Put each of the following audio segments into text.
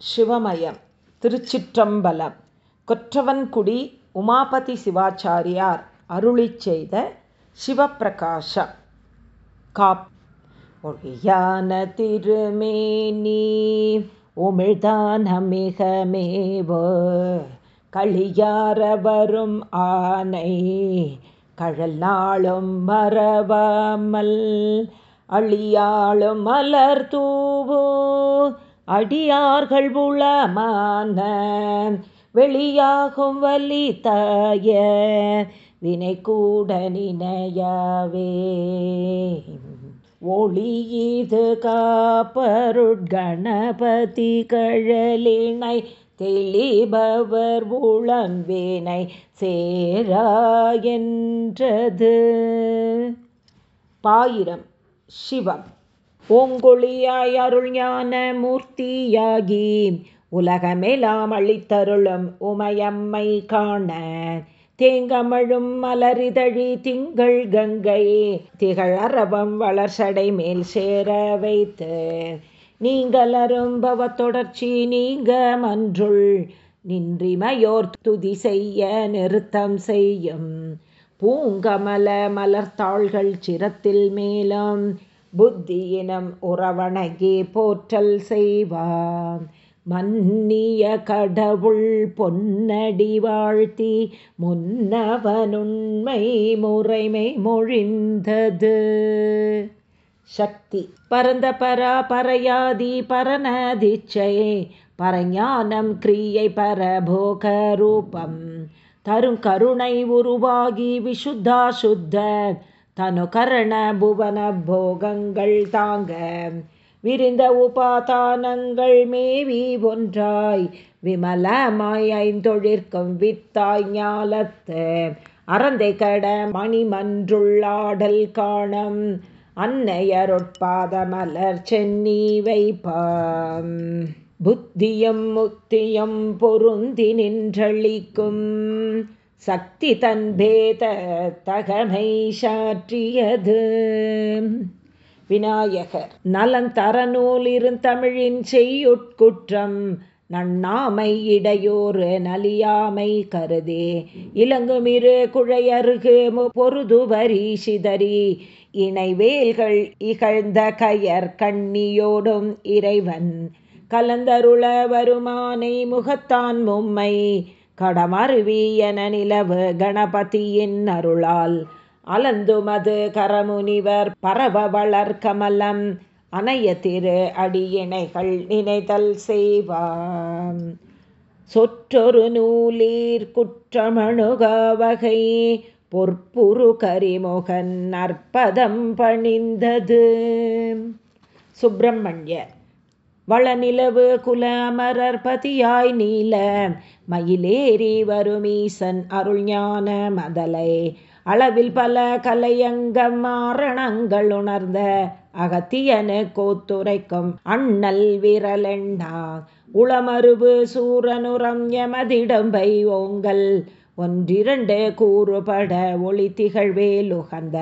சிவமயம் திருச்சிற்றம்பலம். கொற்றவன்குடி உமாபதி சிவாச்சாரியார் அருளி செய்த சிவப்பிரகாசம். காப். ஒழியான திருமேனி உமிழ்தான மிகமேவோ களியார வரும் ஆனை கழல் நாளும் மறவாமல் அழியாளும் மலர் தூவோ அடியார்கள் உளமான வெளியாகும் வலி தாய வினை கூட நினையாவே ஒளியீது காப்பருட்கணபதி கழலினை தெளிபவர் உளம்பினை சேராயன்றது பாயிரம் சிவம். ஓங்கொழியாய் அருள் ஞான மூர்த்தியாகி உலகமெலாம் அழித்தருளும் உமையம்மை காண. தேங்கமழும் மலரிதழி திங்கள் கங்கை திகழ் வளர்ச்சடை மேல் சேர வைத்து. நீங்கள் அரும்பவ தொடர்ச்சி நீங்க மன்றுள் நின்றிமையோர் துதி செய்ய நிறுத்தம் செய்யும். பூங்கமல மலர்த்தாள்கள் சிரத்தில் மேலும் புத்தியினம் உறவணகே போற்றல் செய்வான் மன்னிய கடவுள் பொன்னடி வாழ்த்தி முன்னவனுண்மை முறைமை மொழிந்தது. சக்தி. பரந்த பரா பரையாதி பரநதிச்சை பரஞானம் கிரியை பரபோக ரூபம் தரும் கருணை உருவாகி விஷுத்தா சுத்த தனு கரண புவன போகங்கள் தாங்க. விரிந்த உபாதானங்கள் மேவி ஒன்றாய். விமலமாய் ஐந்தொழிற்கும் வித்தாய் ஞாலத்து. அறந்தை கட மணிமன்றுள்ளாடல் காணம். அன்னையருட்பாத மலர் சென்னி வைப்பாம். புத்தியம் முக்தியம் பொருந்தி நின்றளிக்கும். சக்தி தன் பேத தகமை சாற்றியது. விநாயகர் நலன் தரநூலிருந்தமிழின் செய்யுட்குற்றம் நன்னாமை இடையோறு நலியாமை கருதே. இலங்குமிரு குழையருகு பொருதுவரி சிதறி இணைவேல்கள் இகழ்ந்த கயர் கண்ணியோடும் இறைவன். கலந்தருள வருமானை முகத்தான் மும்மை கடமருவியன நிலவு கணபதியின் அருளால். அலந்துமது கரமுனிவர் பரவ வளர் கமலம் அணைய திரு அடியினைகள் நினைதல் செய்வாம். சொற்றொரு நூலீர் குற்றமணுகவகை பொற்புரு கரிமுகன் அற்பதம் பணிந்தது. சுப்பிரமணியர். வளநிலவு குல அமரர் பதியாய் நீல. மயிலேறி வருமீசன் அருள் ஞான மதலை. அளவில் பல கலையங்கம் மாரணங்கள் உணர்ந்த அகத்தியனு கோத்துரைக்கும் அண்ணல் விரலெண்டா உளமருவு சூரனுரம் எமதிடம்பை ஓங்கல். ஒன்றிரண்டு கூறுபட ஒளி திகழ்வேலுகந்த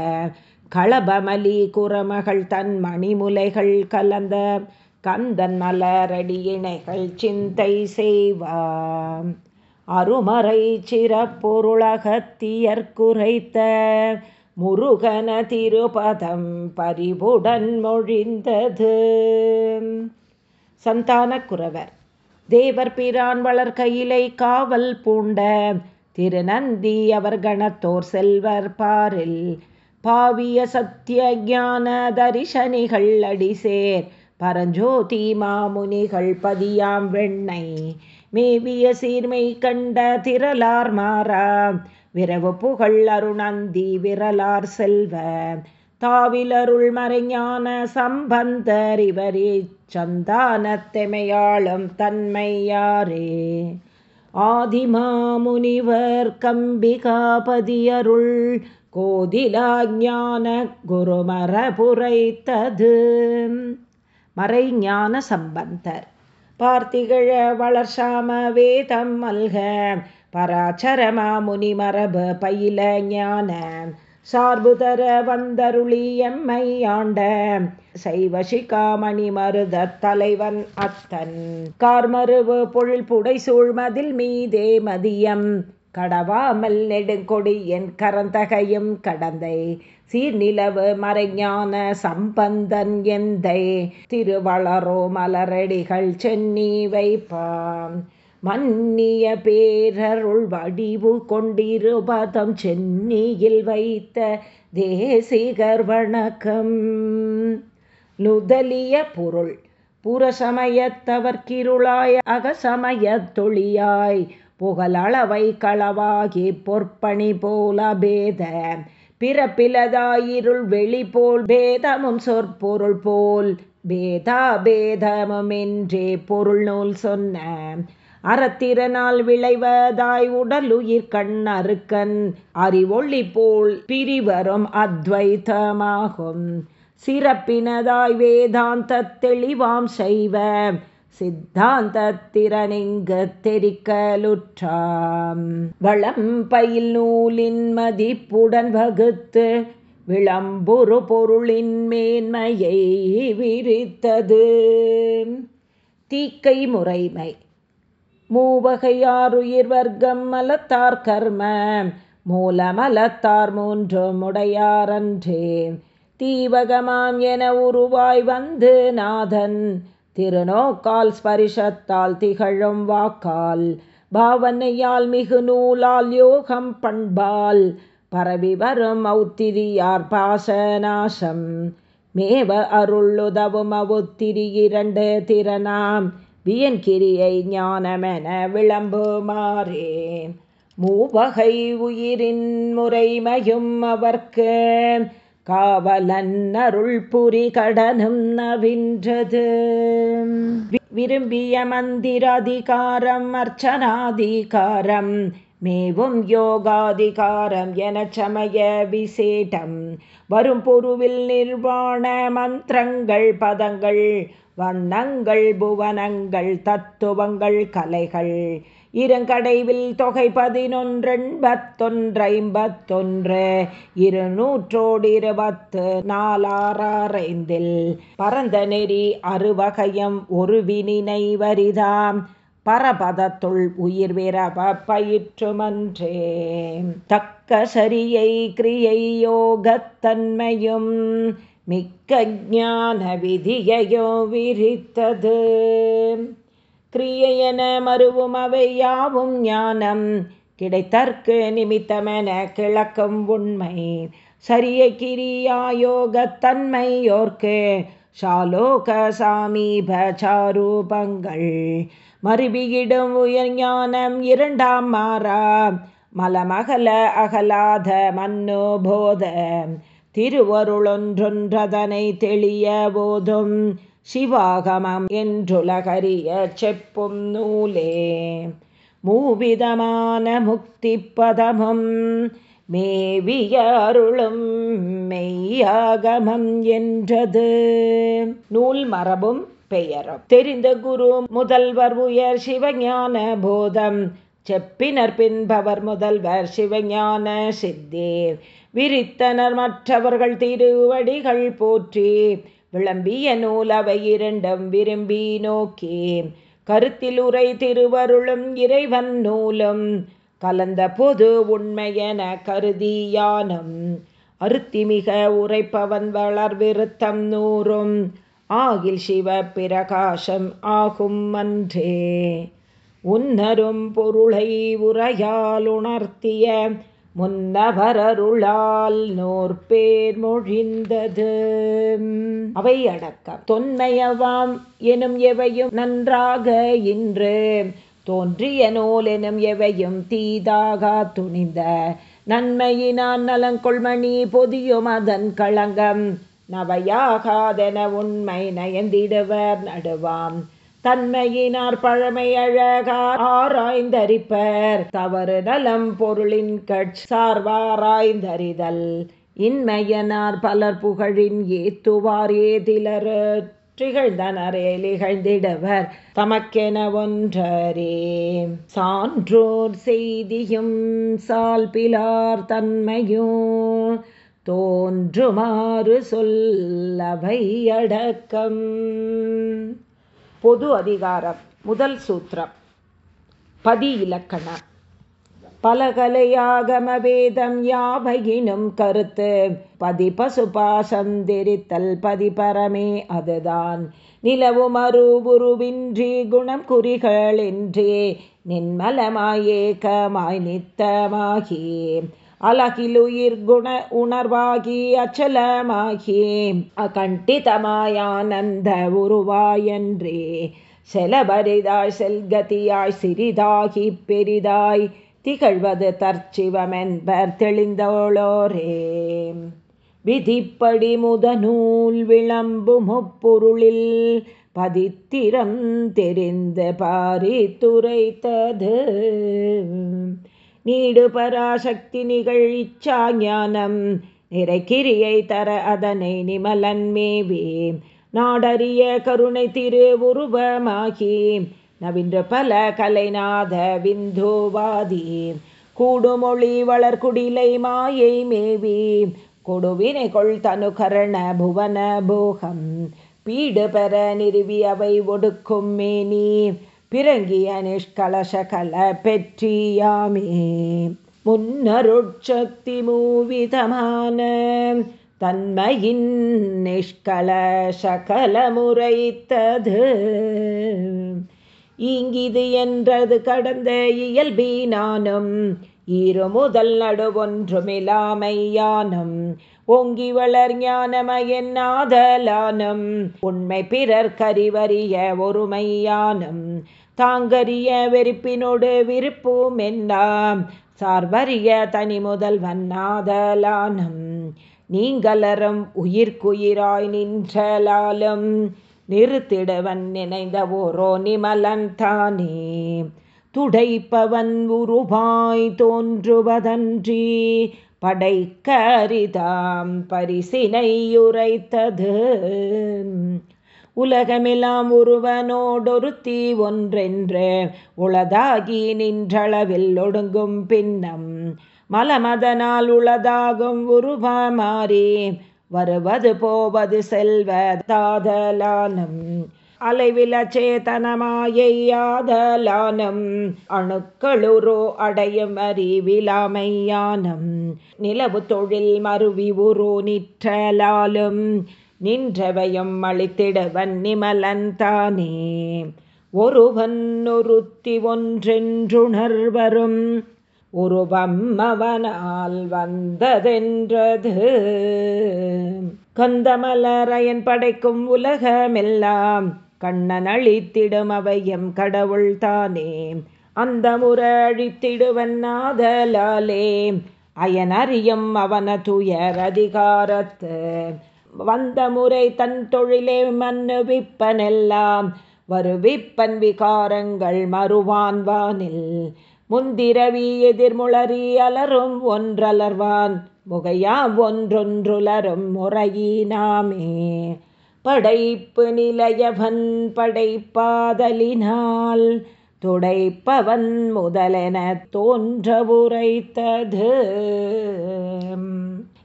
களபமலி குரமகள் தன் மணிமுலைகள் கலந்த. கந்தன் மலரடியிணைகள் சிந்தை செய்வாம். அருமறை சிறப்பொருளகத்தியற்குரைத்த முருகன திருபதம் பரிவுடன் மொழிந்தது. சந்தான குறவர் தேவர் பிரான் வளர் கையிலை காவல் பூண்ட திருநந்தி அவர் கணத்தோர் செல்வர் பாரில் பாவிய சத்திய ஞான தரிசனிகள் அடிசேர் பரஞ்சோதி மாமுனிகள் பதியாம் வெண்ணை. மேவிய சீர்மை கண்ட திரளார் மாறா. விரவு புகழ் அருணந்தி விரலார் செல்வ. தாவிலருள் மறைஞான சம்பந்தர் இவரே சந்தானத்தெமையாளும் தன்மையாரே ஆதிமாமுனிவர் கம்பிகாபதியருள் கோதிலாஞான குருமரபுரைத்தது மறைஞான சம்பந்தர். பார்த்திகழ வளர்சாம வேதம் மல்க பராச்சரமா முனிமரபு பயில ஞான. சார்புதர வந்தருளி எம்மை ஆண்ட சைவசிகாமணி மருத தலைவன் அத்தன். கார்மருவு பொழில் புடை சூழ்மதில் மீதே மதியம் கடவாமல் நெடுங்கொடி என் கரந்தகையும் கடந்தை. சீர்நிலவு மறைஞான சம்பந்தன் எந்தை. திருவளரோ மலரடிகள் சென்னி வைப்பான் மன்னிய பேரருள் வடிவு கொண்டிருபதம் சென்னியில் வைத்த தேசிகர் வணக்கம். நுதலிய பொருள். புறசமயத்தவர்கிருளாய் அகசமயத் தொழியாய். புகழளவை களவாகி பொற்பணி போல பேத. பிறப்பிலதாயிருள் வெளி போல் பேதமும் சொற்பொருள் போல் பேதா பேதமுமென்றே பொருள் நூல் சொன்ன. அறத்திறனால் விளைவதாய் உடலுயிர் கண் அறுக்கன் அறிவொள்ளி போல் பிரிவரும் அத்வைத்தமாகும். சிறப்பினதாய் வேதாந்த தெளிவாம் செய்வ. சித்தாந்தத்திறனிங்கு தெரிக்கலுற்றாம். வளம் பயில் நூலின் மதிப்புடன் வகுத்து விளம்புரு பொருளின் மேன்மையை விரித்தது. தீக்கை முறைமை. மூவகையாருயிர் வர்க்கம் மலத்தார் கர்ம. மூலமலத்தார் மூன்று உடையாரன்றே தீவகமாம் என உருவாய் வந்து நாதன் திருநோக்கால் ஸ்பரிஷத்தால் திகழும் வாக்கால். பாவனையால் மிகு நூலால் யோகம் பண்பால். பரவி வரும் அவுத்திரியார் பாசநாசம். மேவ அருளுதவும் அவுத்திரி இரண்டு திறனாம். வியன்கிரியை ஞானமென விளம்புமாறே. மூவகை உயிரின் முறைமையும் அவர்க்கு காவலன்னருள் புரி கடனும் நவின்றது. விரும்பிய மந்திராதிகாரம் அர்ச்சனாதிகாரம் மேவும் யோகாதிகாரம் என சமய விசேடம். வரும் பொருவில் நிர்வாண மந்திரங்கள் பதங்கள் வண்ணங்கள் புவனங்கள் தத்துவங்கள் கலைகள். இருங்கடைவில் தொகை பதினொன்றெண்பத்தொன்றைம்பத்தொன்று இருநூற்றோடு இருபத்து நாலாறாரைந்தில் பரந்த நெறி அறுவகையம் ஒரு வினினை வரிதாம். பரபதத்துள் உயிர் விரவ பயிற்றுமன்றே. தக்க சரியை கிரியை யோகத்தன்மையும் மிக்க ஞான விதியையோ விரித்தது. கிரியையென மறுவும் அவை யாவும் ஞானம். கிடைத்தற்கு நிமித்தமென கிழக்கும் உண்மை. சரிய கிரியாயோகத்தன்மையோர்க்கு ஷாலோக சாமீப சாரூபங்கள். மறுபியிடும் உயர் ஞானம் இரண்டாம் மாறா. மலமகல அகலாத மன்னோபோத திருவருளொன்றொன்றதனை தெளிய போதும். சிவாகமம் என்றுலகரிய செப்பும் நூலே மூவிதமான முக்தி பதமும் மேவிய அருளும் மெய்யாகமம் என்றது நூல் மரபும் பெயரும் தெரிந்த குரு முதல்வர் உயர் சிவஞான போதம் செப்பினர் பின்பவர் முதல்வர் சிவஞான சித்தேர் விரித்தனர் மற்றவர்கள் திருவடிகள் போற்றி விளம்பிய நூலவை இரண்டும் விரும்பி நோக்கி கருத்தில் உரை திருவருளும் இறைவன் நூலும் கலந்த பொது உண்மையென கருதியானும் அருத்திமிக உரைப்பவன் வளர் விருத்தம் நூறும் ஆகில் சிவ பிரகாசம் ஆகும் அன்றே. உன்னரும் பொருளை உரையால் உணர்த்திய முன்னவரருளால் நோர்பேர் மொழிந்தது. அவை அடக்கம். தொன்மையவாம் எனும் எவையும் நன்றாக இன்று. தோன்றிய நூல் எனும் எவையும் தீதாக துணிந்த. நன்மையினான் நலங்கொள்மணி பொதியும் அதன் களங்கம். நவையாகாதென உண்மை நயந்திடுவர் நடுவாம். தன்மையினார் பழமை அழகார் ஆராய்ந்தரிப்பர் தவறு நலம் பொருளின் கட்ச் சார்வாராய்ந்தறிதல். இன்மையனார் பலர் புகழின் ஏத்துவார் ஏதிலர் திகழ்ந்தனரேலிகழ்ந்திடவர் தமக்கென ஒன்றரே. சான்றோர் செய்தியும் சால்பிலார் தன்மையும் தோன்றுமாறு சொல்லவை அடக்கம். பொது அதிகாரம் முதல் சூத்திரம். பதி இலக்கணம் பலகலையாகம வேதம் யாவையினும் கருத்து பதி பசுபாசந்திரித்தல் பதி பரமே அதுதான். நிலவும் அருவுருவின்றி குணம் குறிகளின்றி நின்மலமாயேகமாய் நித்தமாகியே அலகிலுயிர் குண உணர்வாகி அச்சலமாகி அகண்டிதமாயானந்த உருவாயன்றே. செலபரிதாய் செல்கதியாய் சிறிதாகி பெரிதாய் திகழ்வது தற்சிவமென்பர் தெளிந்தோளோரே. விதிப்படி முதநூல் விளம்பு முப்பொருளில் பதித்திரம் தெரிந்த பாரித்துரைத்தது. நீடு பராசக்தி நிகழ் இச்சா ஞானம். நிறைக்கிரியை தர அதனை நிமலன் மேவே. நாடறிய கருணை திரு உருவமாகி. நவின்ற பல கலைநாத விந்துவாதி. கூடுமொழி வளர்குடிலை மாயை மேவி. கொடுவினை கொள் தனு கரண புவன போகம் பீடு பெற நிறுவி அவை ஒடுக்கும் மேனி. பிறங்கிய நிஷ்கலச கல பெற்றியாமே. முன்னருட்சக்தி மூவிதமான தன்மையின் நிஷ்கலச கலமுறைத்தது இங்கிது என்றது கடந்த இயல்பீனானும் இரு முதல் நடுவொன்றுமிலாமையானும். ஓங்கி வளர் ஞானமயன்னாதலானும் உண்மை பிறர் கறிவறிய ஒருமையானும். தாங்கரிய வெறுப்பினோடு விருப்பும் என்னாம் சார்வறிய தனி முதல் வண்ணாதலானம். நீங்களரும் உயிர்க்குயிராய் நின்றலாலும். நிறுத்திடவன் நினைந்த ஓரோ நிமலன் தானே. துடைப்பவன் உருவாய் தோன்றுவதன்றி. படைக்க அரிதாம் பரிசினையுரைத்தது. உலகமெல்லாம் ஒருவனோடொருத்தி ஒன்றென்று உளதாகி நின்றளவில் ஒடுங்கும் பின்னம் மலமதனால் உளதாகும் உருவமாறி வருவது போவது செல்வதாதலானம் அலைவில சேதனமாயாதலானம் அணுக்களுரோ அடையும் அறிவிலாமையானம் நிலவு தொழில் மருவி உரு நிற்றலாலும் நின்றவையும் அளித்திடவன் நிமலன்தானே ஒருவன் ஒருத்தி ஒன்றென்றுணர்வரும் உருவம் அவனால் வந்ததென்றது. கந்தமலரையன் படைக்கும் உலகமெல்லாம் கண்ணன் அழித்திடும் அவையம் கடவுள் தானே. அந்த முரழித்திடுவன் நாதலாலே அயனறியும் அவன துயர் அதிகாரத்து வந்த முறை தன் தொழிலே மன்னுவிப்பனெல்லாம் வருவிப்பன் விகாரங்கள் மறுவான்வானில் முந்திரவி எதிர்முளறி அலரும் ஒன்றலர்வான். முகையாம் ஒன்றொன்றுலரும் முறையினாமே படைப்பு நிலையவன் படைப்பாதலினால். துடைப்பவன் முதலென தோன்ற உரைத்தது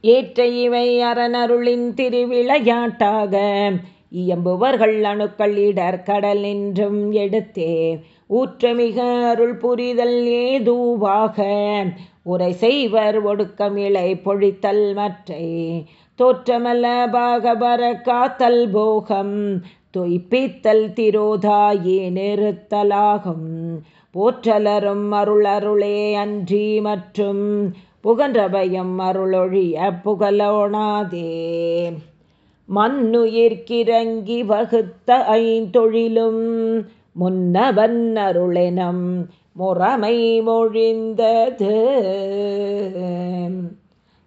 ஏற்ற இவை அறனருளின் திருவிளையாட்டாக. இயம்புவர்கள் அணுக்கள் இடர் கடல் நின்றும் எடுத்தே. ஊற்றமிக அருள் புரிதல் ஏதுவாக. உரை செய்வர் ஒடுக்கமிழை பொழித்தல் மற்றை. தோற்றமல்ல பாகபர காத்தல் போகம். தொய்ப்பித்தல் திரோதாயே நிறுத்தலாகும். போற்றலரும் அருளருளே அன்றி மற்றும் புகன்றபயம் அருளொழிய புகழோணாதே மண்ணுயிர்கிறங்கி வகுத்த ஐந்தொழிலும் முன்னவன் அருளினம் முறைமை மொழிந்தது.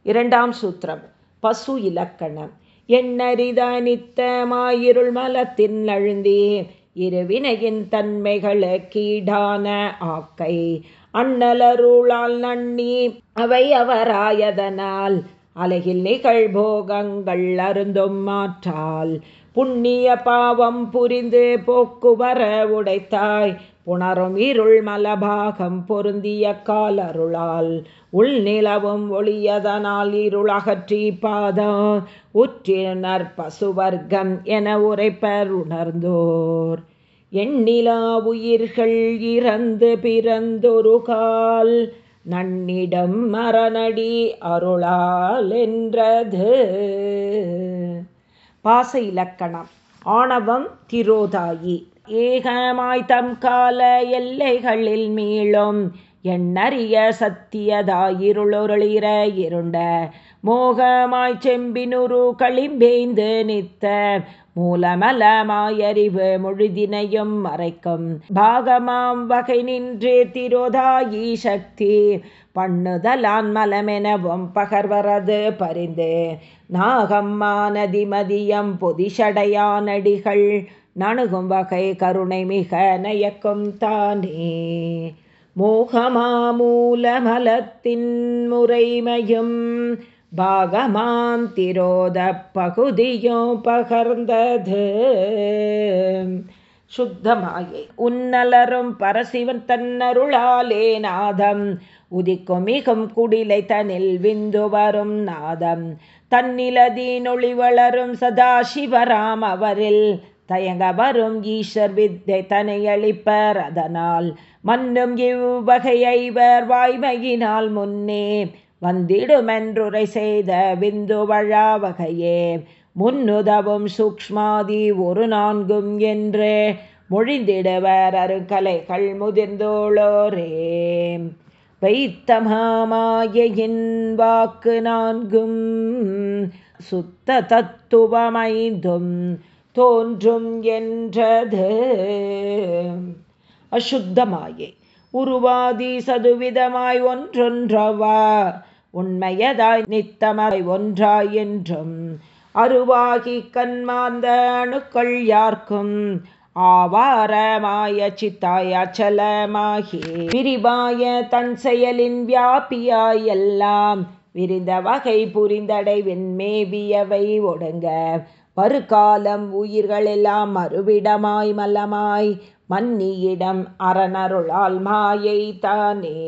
இரண்டாம் சூத்திரம். பசு இலக்கணம். எண்ணறித நித்தமாயிருள் மலத்தின் அழுந்தே இருவினையின் தன்மைகள கீடான ஆக்கை அண்ணலருளால் நன்னி அவை அவராயதனால். அலகில் நிகழ்போகங்கள் அருந்தும் மாற்றால் புண்ணிய பாவம் புரிந்து போக்குவர உடைத்தாய். புணரும் இருள் மலபாகம் பொருந்திய காலருளால். உள்நிலவும் ஒளியதனால் இருளகற்றி பாதம் உற்றினர் பசுவர்க்கம் என உரைப்பர் உணர்ந்தோர். எண்ணிலா உயிர்கள் இறந்து பிறந்தொரு கால் நன்னிடம் மரணடி அருளால் என்றது. பாச இலக்கணம். ஆணவம் திரோதாயி. ஏகமாய் தம் கால எல்லைகளில் மீளும் எண்ணறிய சத்தியதாயிருளொருளிர இருண்ட மோகமாய் செம்பினுரு களிம்பேந்து நித்த மூலமலமாயறிவு முழுதினையும் மறைக்கும். பாகமாம் வகை நின்று திரோதாயி சக்தி. பண்ணுதலான் மலமெனவும் பகர்வரது பரிந்து. நாகம்மா நதிமதியம் பொதிஷடையானடிகள் நணுகும் வகை கருணை மிக நயக்கும் தானே. மோகமாமூலமலத்தின் முறைமையும் பாகமாம் திரோத பகுதியோ பகர்ந்தது. சுத்தமாயை உன்னலரும் பரசிவன் தன்னருளாலே நாதம். உதிக்கும் மிகும் குடிலை தனில் விந்து வரும் நாதம். தன்னிலதீனொளி வளரும் சதாசிவராம் அவரில். தயங்க வரும் ஈஸ்வர் வித்தை தனையளிப்பர் அதனால். மன்னும் இவ்வகையைவர் வாய்மையினால் முன்னே வந்திடுமென்றுரை செய்த விந்து வழா வகையே முன்னுதவும் சூக்மாதி ஒரு நான்கும் என்று மொழிந்திடுவர் அருங்கலைகள் முதிர்ந்தோளோரே. வைத்த மாமாயின் வாக்கு நான்கும் சுத்த தத்துவமைந்தும் தோன்றும் என்றது. அசுத்தமாயை உருவாதி சதுவிதமாய் ஒன்றொன்றவா உண்மையதாய் நித்தமவை ஒன்றாய் என்றும் அருவாகி கண்மாந்த அணுக்கள் யார்க்கும் ஆவாரமாய சித்தாய அச்சலமாகி விரிவாய தன் செயலின் வியாபியாய் எல்லாம் விரிந்த வகை புரிந்தடைவின் மேவியவை ஒடுங்க. வருகாலம் உயிர்களெல்லாம் மறுவிடமாய் மல்லமாய் மன்னியிடம் அரணருளால் மாயை தானே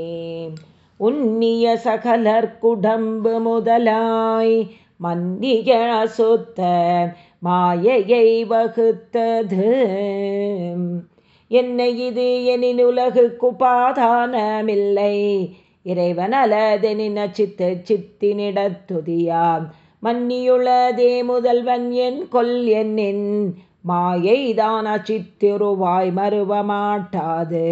உன்னிய சகலர்க்குடம்பு முதலாய் மன்னிய சொத்த மாயையை வகுத்தது. என்ன இது எனின் உலகுக்கு பாதானமில்லை இறைவனலதெனின் சித்து சித்தினிடத்துதியாம் மன்னியுளதே முதல்வன் என் கொல் என்னின் மாயைதான் அச்சித்திருவாய் மறுவமாட்டாது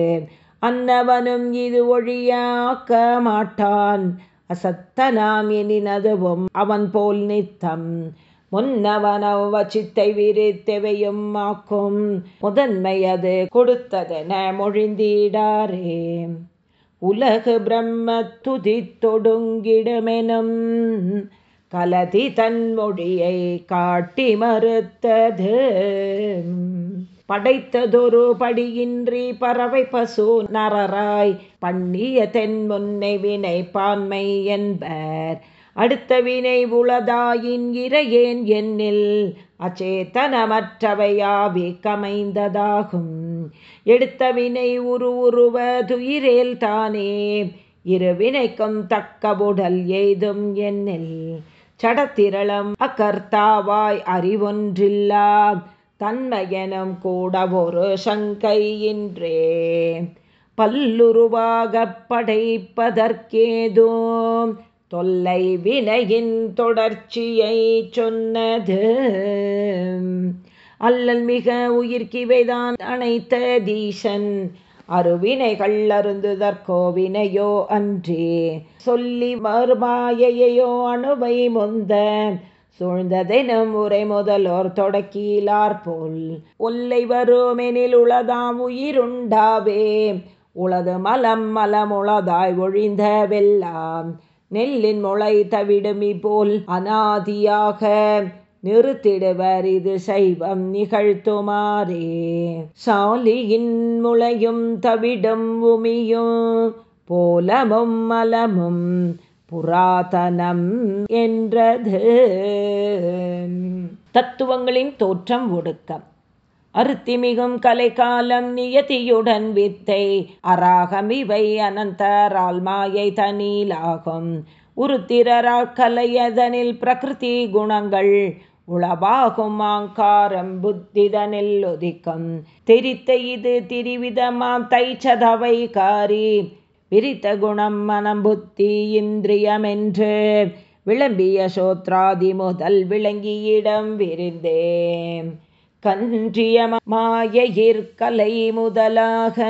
அன்னவனும் இது ஒழியாக்க மாட்டான். அசத்தனாம் எனினதுவும் அவன் போல் நித்தம். முன்னவனவ சித்தை விரித்தவையும் ஆக்கும். முதன்மையது கொடுத்ததென மொழிந்தீடாரே. உலகு பிரம்ம துதி தொடுங்கிடமெனும். கலதி தன்மொழியை காட்டி மறுத்தது. படைத்ததொரு படியின்றி பறவை பசு நரராய் பண்ணிய தென் முன்னை வினை பான்மை என்பர். அடுத்த வினை உளதாயின் இறையேன் என்னில் அச்சேத்தனமற்றவையாவி கமைந்ததாகும். எடுத்த வினை உரு உருவ துயிரேல் தானே இருவினைக்கும் தக்க உடல் எய்தும் என்னில். சடத்திரளம் அக்கர்த்தாவாய் அறிவொன்றில்லாம் தன்மையனும் கூட ஒரு சங்கையின்றே. பல்லுருவாகப் படைப்பதற்கேதோ தொல்லை வினையின் தொடர்ச்சியை சொன்னது. அல்லல் மிக உயிர்க்கிவைதான் அனைத்த தீசன் அருவினைகள் அருந்துதற்கோவினையோ அன்றே. சொல்லி மறுமாயையோ அணுவை முந்த சூழ்ந்ததெனும் உரை முதலோர் தொடக்கீலார் போல் ஒல்லை வருமெனில் உளதாம் உயிருண்டாவே உளது மலம் மலமுளதாய் ஒழிந்த வெல்லாம் நெல்லின் முளை தவிடுமி போல் அனாதியாக நிறுத்திடுவர் இது சைவம் நிகழ்த்துமாறே. சாலியின் முளையும் தவிடும் உமியும் போலமும் மலமும் புராதனம் என்றது. தத்துவங்களின் தோற்றம் ஒடுக்கம். அருத்திமிகும் கலை காலம் நியதியுடன் வித்தை. அராகமிவை அனந்தரால் மாயை தனியிலாகும் உருத்திரரால் கலையதனில் பிரகிருதி குணங்கள். உளவாகும் ஆங்காரம் புத்திதனில் ஒதிக்கும். தெரித்த இது திரிவிதமாம் தைச்சதவை காரி. விரித்த குணம் மனம் புத்தி இந்திரியமென்று விளம்பிய சோத்ராதி முதல் விளங்கியிடம் விரிந்தே கன்றிய மாயிற்கலை முதலாக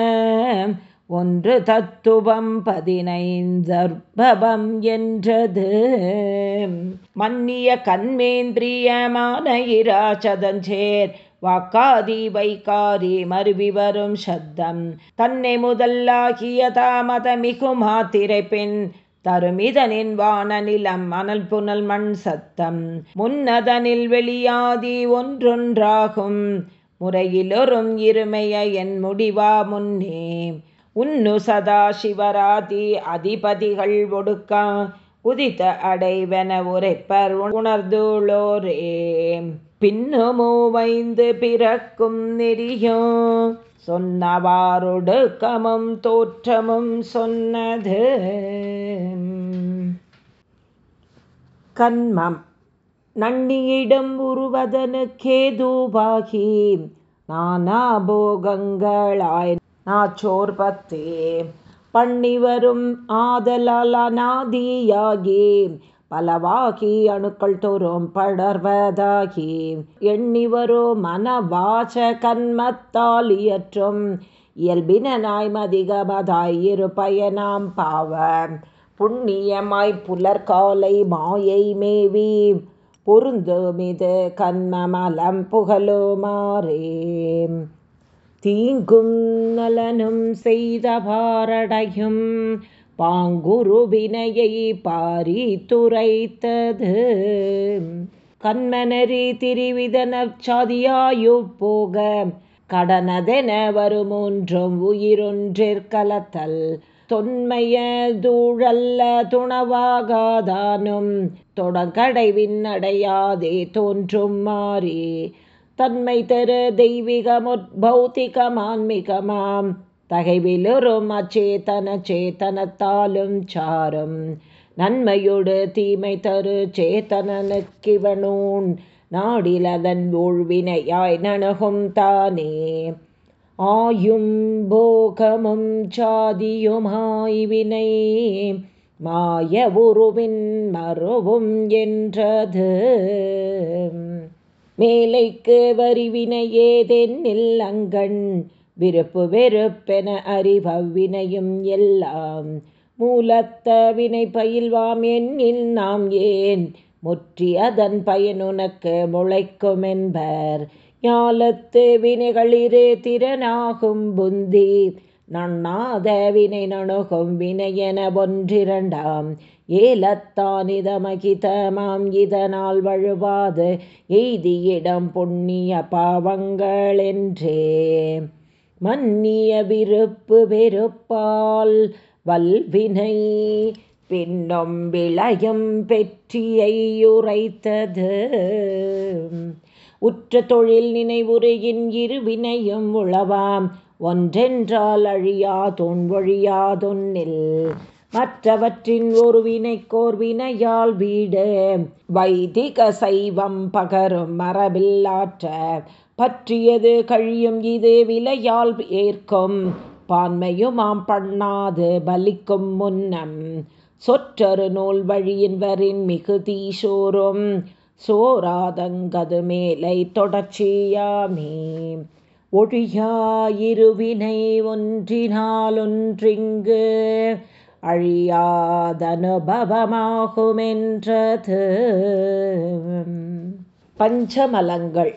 ஒன்று தத்துவம் பதினைந்தர்பபம் என்றது. மன்னிய கண்மேந்திரியமான இராச்சதஞ்சேர் வாக்காதி வைகாரி மருவி வரும் சப்தம் தன்னை முதல்லாகிய தாமத மிகுமா திரைப்பின் தருமிதனின் வான நிலம் அனல் புனல் மண் சத்தம். முன்னதனில் வெளியாதி ஒன்றொன்றாகும். முறையிலொரும் இருமைய என் முடிவா முன்னே. உன்னு சதா சிவராதி அதிபதிகள் ஒடுக்க உதித்த அடைவென உரைப்பர் உணர்ந்துள்ளோரே பின்னமோ வைந்து பிறக்கும் நெறியோ? சொன்னவாரொடுக்கமும் தோற்றமும் சொன்னது. கண்மம் நன்னியிடம் உருவதனுக்கேதூபாகி நானா போகங்களாய் நாச்சோர்பத்தே பண்ணி வரும் ஆதலால் அநாதியாகி பலவாகி அணுக்கள் தோறும் படர்வதாகி. எண்ணி வரும் மனவாச கண்மத்தால் இயற்றும். இயல்பினாய் மதிகமதாய் இரு பயனாம் பாவ புண்ணியமாய் புலர்காலை மாயை மேவி. பொருந்துமிது கண்மமலம் புகழுமாறே தீங்கும் நலனும் செய்த பாரடையும் பாங்குருவினையை பாரி துரைத்தது கண்மனரி திரிவிதனச்சாதியாயு போக கடனதென வருமூன்றும் உயிரொன்றிற்கலத்தல் தொன்மைய தூழல்ல துணவாகாதானும் தொடங்கடைவின் அடையாதே தோன்றும் மாறி தன்மை தரு தெய்வீகமுற்பௌத்திகமான்மிகமாம் தகைவிலுறும் அச்சேதன சேத்தனத்தாலும் சாரும். நன்மையொடு தீமை தரு சேத்தனனுக்கிவனூன் நாடிலதன் ஊழ்வினையாய் நணுகும் தானே. ஆயும் போகமும் சாதியுமாய் வினை. மாய உருவின் மறுவும் என்றது. மேலைக்கு வரிவினையேதென்னில் அங்கண். விருப்பு வெறுப்பென அறிவவ்வினையும் எல்லாம். மூலத்த வினை பயில்வாம் என்னில் நாம் ஏன்? முற்றி அதன் பயனுனக்கு முளைக்கும் என்பர் ஞாலத்து வினைகளிரே திறனாகும் புந்தி. நண்ணாத வினை நணுகும் வினையென ஒன்றிரண்டாம். ஏலத்தானிதமகிதமாம் இதனால் வழுவாது. எய்தியிடம் புண்ணிய பாவங்களென்றே மன்னிய விருப்பு வெறுப்பால் வல்வினை பின்னும் விளையும் பெற்றியையுரைத்தது உற்ற தொழில் நினைவுரையின் இருவினையும் உளவாம். ஒன்றென்றால் அழியா தொன்வழியாதொன்னில் மற்றவற்றின் ஒரு வினைக்கோர் வினையால் வீடு. வைதிக சைவம் பகரும் மரபில்லாற்ற பற்றியது கழியும் இது விலையால் ஏற்கும். பான்மையுமாம் பண்ணாது பலிக்கும் முன்னம். சொற்றரு நூல் வழியின்வரின் மிகுதீசோரும் சோராதங்கது மேலை தொடர்ச்சியாமே. ஒழியாயிருவினை ஒன்றினாலொன்றிங்கு அழியாதனுபவமாகுமென்றது. பஞ்சமலங்கள்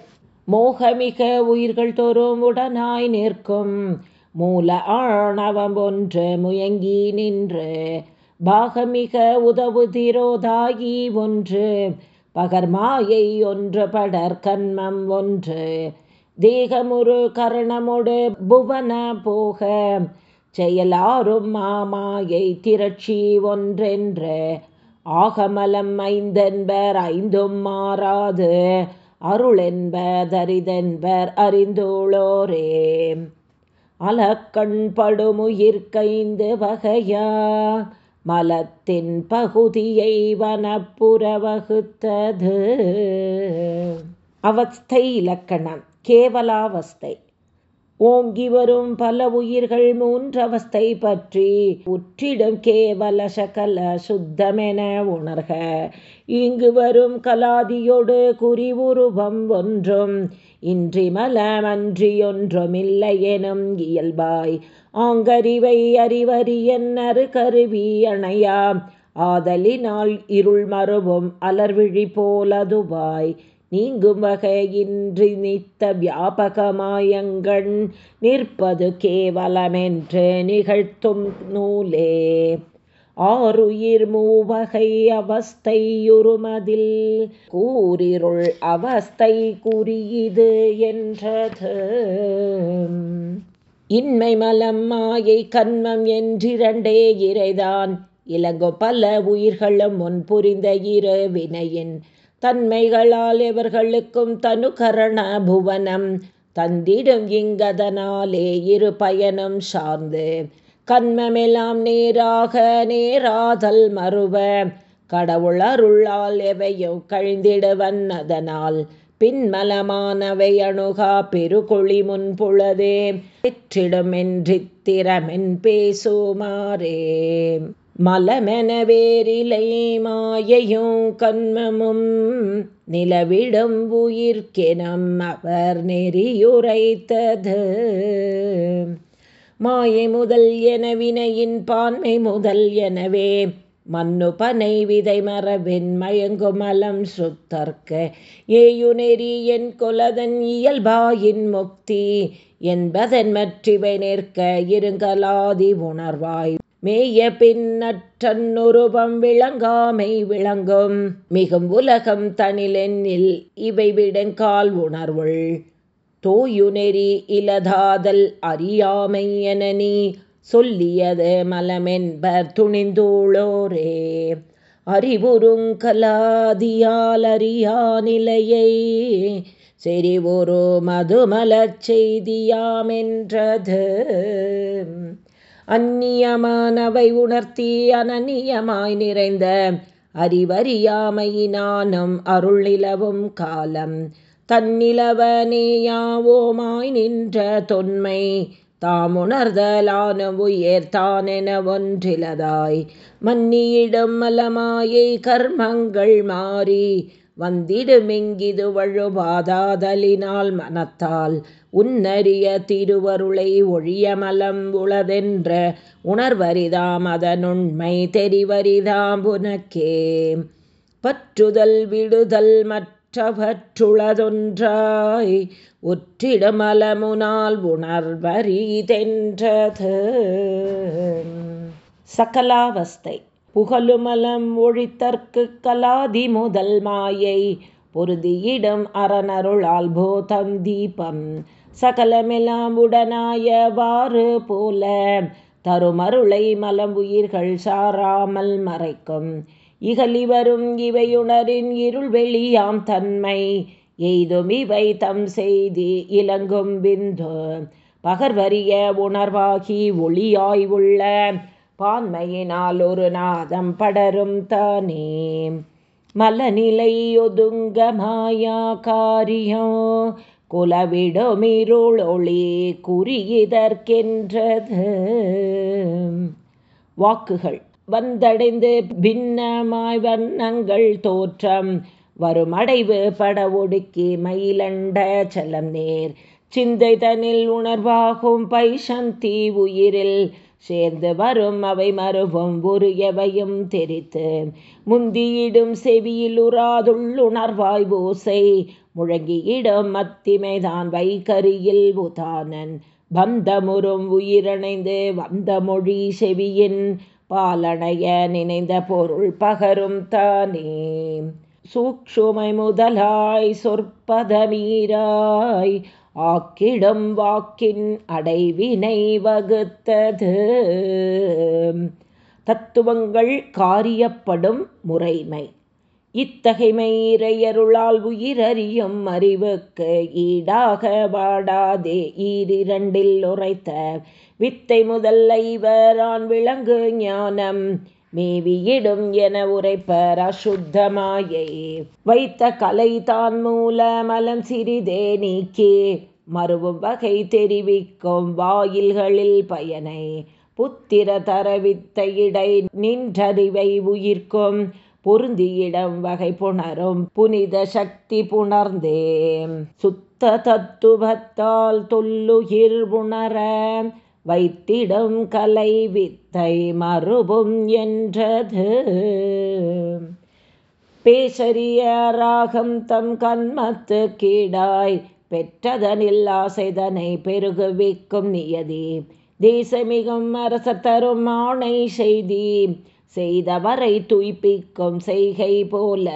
மோகமிக உயிர்கள் தோறும் உடனாய் நிற்கும். மூல ஆணவம் ஒன்று முயங்கி நின்று பாகமிக உதவு திரோதாகி ஒன்று பகர்மாயை ஒன்று படர் கண்மம் ஒன்று தேகமுரு கரணமுடு புவன போக செயலாரும் மாமாயை திரட்சி ஒன்றென்று ஆகமலம் ஐந்தென்பர் ஐந்தும் மாறாது. அருளென்பதரிதென்பர் அறிந்தோளோரே. அலக்கண் படுமுயிர்கைந்து வகையா மலத்தின் பகுதியை வனப்புற வகுத்தது. அவஸ்தை இலக்கணம் கேவலாவஸ்தை. ஓங்கி வரும் பல உயிர்கள் மூன்றவஸ்தை பற்றி உற்றிடும் கேவல சகல சுத்தமென உணர்க. இங்கு வரும் கலாதியோடு குறிவுருவம் ஒன்றும். இன்றி மலமன்றியொன்றுமில்லையெனும் இயல்பாய். ஆங்கறிவை அறிவறியன்னரு கருவி அணையா. ஆதலினால் இருள் மறுவும் அலர்விழி போலதுவாய். நீங்கும் வகையின்றி நித்த வியாபகமாயங்கண் நிற்பது கேவலமென்று நிகழ்த்தும் நூலே. ஆறுயிர் மூவகை அவஸ்தையுறுமதில் கூறிருள் அவஸ்தை குறியது என்றது. இன்மை மலம் மாயை கண்மம் என்றிரண்டே இறைதான். இலங்கோ பல உயிர்களும் முன் புரிந்த இரு வினையின் தன்மைகளால் இவர்களுக்கும் தனுகரண புவனம் தந்திடும் இங்கதனாலே இரு பயனும் சார்ந்து கண்மமெல்லாம் நேராக நேராதல் மறுவ கடவுள் அருளால் எவையோ கழிந்திடுவன் அதனால் பின்மலமானவை அணுகா பெருகொழி முன்புளதே பெற்றிடுமென்றித்திரமென் பேசுமாறே மலமெனவேரிலை மாயையும் கண்மமும் நிலவிடும் உயிர்க்கெனம் அவர் நெறியுரைத்தது. மாயை முதல் என வினையின் பான்மை முதல் எனவே. மண்ணு பனை விதை மரபின் மயங்குமலம் மலம் சுத்தர்க்க ஏயுநெறி என் குலதன் இயல்பாயின் முக்தி. என்பதன் மற்றிவை நிற்க இருங்கலாதி உணர்வாய். மேய பின்னற்றன்னுருவம் விளங்காமை விளங்கும். மிகும் உலகம் தனிலென்னில் இவை விடங்கால் உணர்வுள். தோயுநெறி இலதாதல் அறியாமையனி சொல்லியது மலமென்பர் துணிந்தோளோரே. அறிவுறுங்கலாதியால் அறியா நிலையை செறிவுரு மதுமலச் செய்தியாமென்றது. அந்நியமானவை உணர்த்தி அனநியமாய் நிறைந்த அறிவறியாமையினானும் அருள் நிலவும் காலம் தன்னிலவனேயாவோமாய் நின்ற தொன்மை தாமுணர்தலான உணர்தலான தானென ஒன்றிலதாய். மன்னியிடும் மலமாயை கர்மங்கள் மாறி வந்திடுமெங்கிது வழுவாதாதலினால் மனத்தால் உன்னறிய திருவருளை ஒழியமலம் உளதென்ற உணர்வரிதாம் அதனுண்மை தெரிவரிதாம் உனக்கே பற்றுதல் விடுதல் மற்றவற்றுளதொன்றாய் ஒற்றிடமலமுனால் உணர்வரிதென்றது. சகலாவஸ்தை புகழுமலம் ஒழித்தற்கு கலாதி முதல் மாயை பொருதியிடம் அறனருளால் போதம் தீபம் சகலமெல்லாம் உடனாயவாறு போல தருமருளை மலம் உயிர்கள் சாராமல் மறைக்கும். இகலி வரும் இவையுணரின் இருள் வெளியாம் தன்மை. எய்தும் இவை தம் செய்தி இலங்கும் விந்து. பகர்வரிய உணர்வாகி ஒளியாய் உள்ள பான்மையினால் ஒரு நாதம் படரும் தானே. மலநிலை ஒதுங்க மாயா காரியம் குலவிடமிருளொளி குறியதற்கென்றது வாக்குகள். வந்தடைந்து பின்னமாய் வண்ணங்கள் தோற்றம். வருமடைவு பட ஒடுக்கி மயிலண்ட சலம் நேர். சிந்தை தனில் உணர்வாகும் பைசந்தி உயிரில் சேர்ந்து வரும் அவை மறுவும் உருகவையும் தெரித்து. முந்தியிடும் செவியில் உறாதுள்ளுணர்வாய் ஓசை முழங்கியிடும் மத்திமைதான் வைகரியில் உதானன். பந்தமுறும் உயிரணைந்து வந்த மொழி செவியின் பாலணைய நினைந்த பொருள் பகரும் தானே. சூக்ஷுமை முதலாய் சொற்பதமீராய் ஆக்கிடம் வாக்கின் அடைவினை வகுத்தது. தத்துவங்கள் காரியப்படும் முறைமை. இத்தகைமையிறையருளால் உயிரறியும் அறிவுக்கு ஈடாக வாடாதே. ஈரிரண்டில் உரைத்த வித்தை முதல் ஐவரான் விளங்கு ஞானம் மேவியிடும் என உரைப்பர் அசுத்தமாயை வைத்த கலை தான் மூல மலம் சிறிதே நீக்கி மறுவும் வகை தெரிவிக்கும் வாயில்களில் பயனை. புத்திர தரவித்த இடை நின்றறிவை உயிர்க்கும் பொருந்தியிடம் வகை புணரும். புனித சக்தி புணர்ந்தே சுத்த தத்துவத்தால் தொல்லுயிர் புணர வைத்திடம் கலை வித்தை மறுபும் என்றது. பேசரிய ராகம் தம் கண்மத்து கீடாய் பெற்றதனில் ஆசைதனை பெருகுவிக்கும் நியதி. தேசமிகும் அரச தரும் ஆணை செய்தி. செய்தவரை துய்ப்பிக்கும் செய்கை போல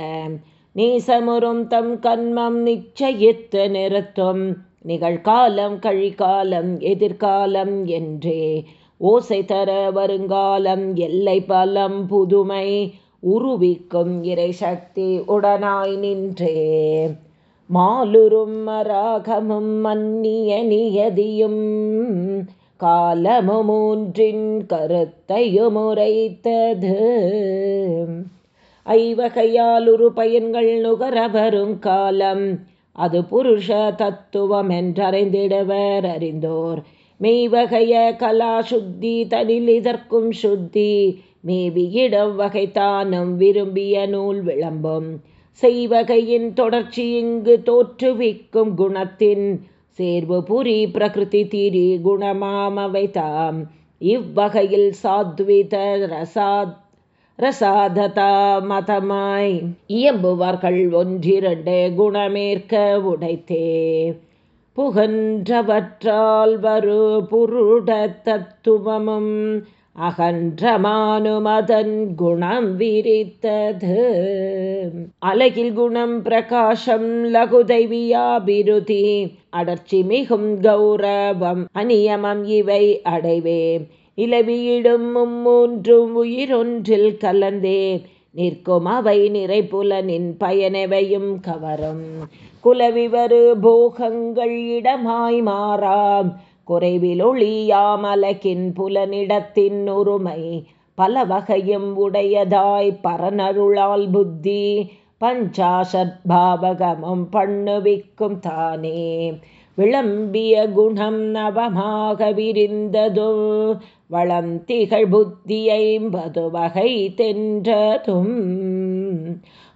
நேசமுறும் தம் கண்மம் நிச்சயித்து நிறுத்தும். நிகழ்காலம் கழிகாலம் எதிர்காலம் என்றே. ஓசை தர வருங்காலம் எல்லை பலம் புதுமை உருவிக்கும் இறை சக்தி உடனாய் நின்றே. மாலுரும் மராகமும் மன்னிய நியதியும் காலமுமூன்றின் கருத்தையுமுரைத்தது. ஐவகையாலுரு பயன்கள் நுகர வரும் காலம் அது புருஷ தத்துவம் என்றறிந்திடுவர் அறிந்தோர். மெய்வகைய கலா சுத்தி தனில் இதற்கும் சுத்தி மேவியிடம் வகைத்தானும் விரும்பிய நூல் விளம்பும். செய்வகையின் தொடர்ச்சி இங்கு தோற்றுவிக்கும் குணத்தின் சேர்வு புரி பிரகிருதி திரி குணமாமவைதாம். இவ்வகையில் சாத்வித ரசாத் ரசாததா மதமாய் இயம்புவார்கள் ஒன்றிரண்டு குணமேற்க உடைத்தே. புகன்றவற்றால் வரு புருட தத்துவமும் அகன்றமானுமதன் குணம் விரித்தது. அழகில் குணம் பிரகாசம் லகுதைவியாபிருதி அடர்ச்சி மிகும் கௌரவம் அநியமம் இவை அடைவே. இலவியிடும் மும்மூன்றும் உயிரொன்றில் கலந்தே. நிற்கும் அவை நிறைப்புலனின் பயனவையும் கவரும். குலவிவரு போகங்கள் இடமாய் மாறாம். குறைவில் ஒளியாமலகின் புலனிடத்தின் உரிமை பல வகையும் உடையதாய் பரனருளால் புத்தி பஞ்சாசத்பாவகமும் பண்ணுவிக்கும் தானே. விளம்பிய குணம் நவமாக விரிந்ததோ வளந்திகள் புத்தியைம்பது வகை தென்றதும்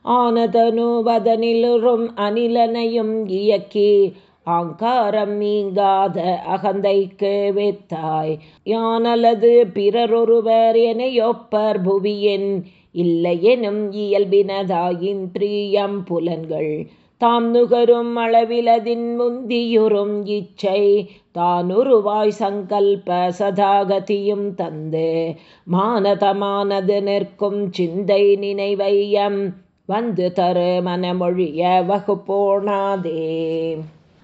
ஆனதனுவதனிலுறும் அனிலனையும் இயக்கி ஆங்காரம் நீங்காத அகந்தைக்கு வெத்தாய். யானலது பிறரொருவர் எனையொப்பர் புவியின் இல்லையெனும் இயல்பினதாயின் பிரியம் புலன்கள். தாம் நுகரும் அளவிலதின் முந்தியுறும் இச்சை தானுருவாய் சங்கல்ப சதாகதியும் தந்து. மானதமானது நிற்கும் சிந்தை நினைவையம் வந்து தரு மனமொழிய வகுப்போனாதே.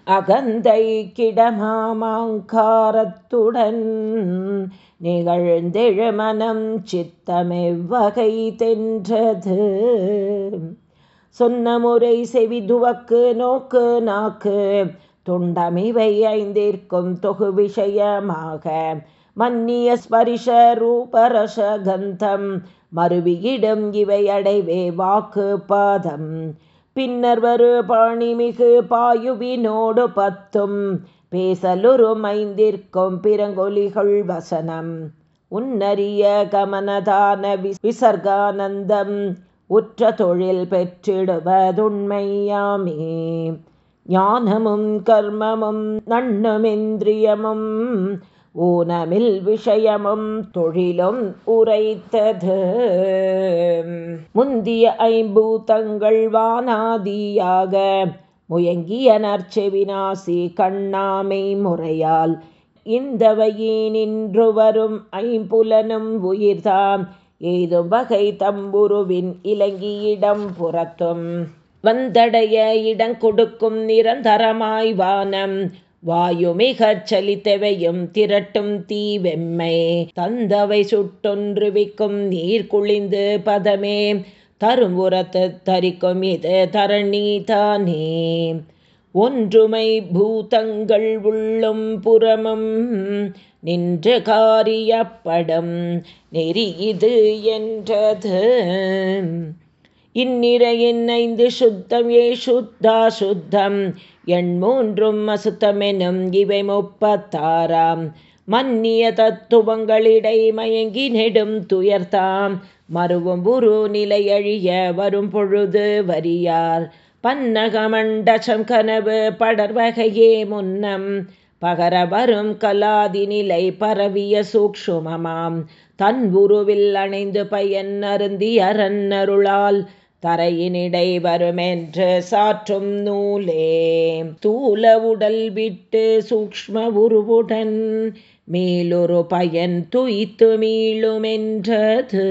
அகந்தை கிடமாமாங்காரத்துடன் நிகழ்ந்தெழுமனம் சித்தமெவ்வகை தென்றது. சொன்ன முறை செவி துவக்கு நோக்கு நாக்கு துண்டமிவை ஐந்திற்கும் தொகு விஷயமாக மன்னிய ஸ்பரிஷ ரூபரச கந்தம் மருவியிடம் இவை அடைவே வாக்கு பாதம். பின்னர் வரு பாணிமிகு பாயுவினோடு பத்தும். பேசலுருமைந்திருக்கும் பிறங்கொலிகள் வசனம். உன்னரிய கமனதான விசர்கானந்தம். உற்ற தொழில் பெற்றிடுவதுண்மையாமே. ஞானமும் கர்மமும் நண்ணுமிந்திரியமும் ஊனமில் விஷயமும் தொழிலும் உரைத்தது. முந்திய ஐம்பூத்தங்கள் வானாதியாக முயங்கிய நற்செவினாசி கண்ணாமை முறையால். இந்தவையே நின்று வரும் ஐம்புலனும் உயிர்தாம். ஏதும் வகை தம்புருவின் இலங்கியிடம் புறத்தும். வந்தடைய இடங்கொடுக்கும் நிரந்தரமாய் வானம். வாயுமிகச் சலித்தவையும் திரட்டும் தீவெம்மை தந்தவை சுட்டொன்றுவிக்கும் நீர் குளிந்து பதமே தரும் உரத்து தரிக்கும் இது தரணி தானே. ஒன்றுமை பூதங்கள் உள்ளும் புறமும் நின்று காரியப்படம் நெறி இது என்றது. இந்நிறையின் ஐந்து சுத்தம் ஏ சுத்தா சுத்தம். எண் மூன்றும் அசுத்தமெனும் இவை முப்பத்தாறாம். மன்னிய தத்துவங்களிடை மயங்கி நெடும் துயர்த்தாம். மருவும் புரு நிலையழிய வரும் பொழுது வரியார். பன்னகமண்டசம் கனவு படர்வகையே முன்னம். பகர வரும் கலாதி நிலை பரவிய சூக்ஷுமமாம். தன் உருவில் அணைந்து பயன் அருந்தி அரண்ணருளால் தரையினிடை வருமென்று சாற்றும் நூலே. தூல உடல் விட்டு சூக்ம உருவுடன் மேலொரு பயன் துய்த்து மீளுமென்றது.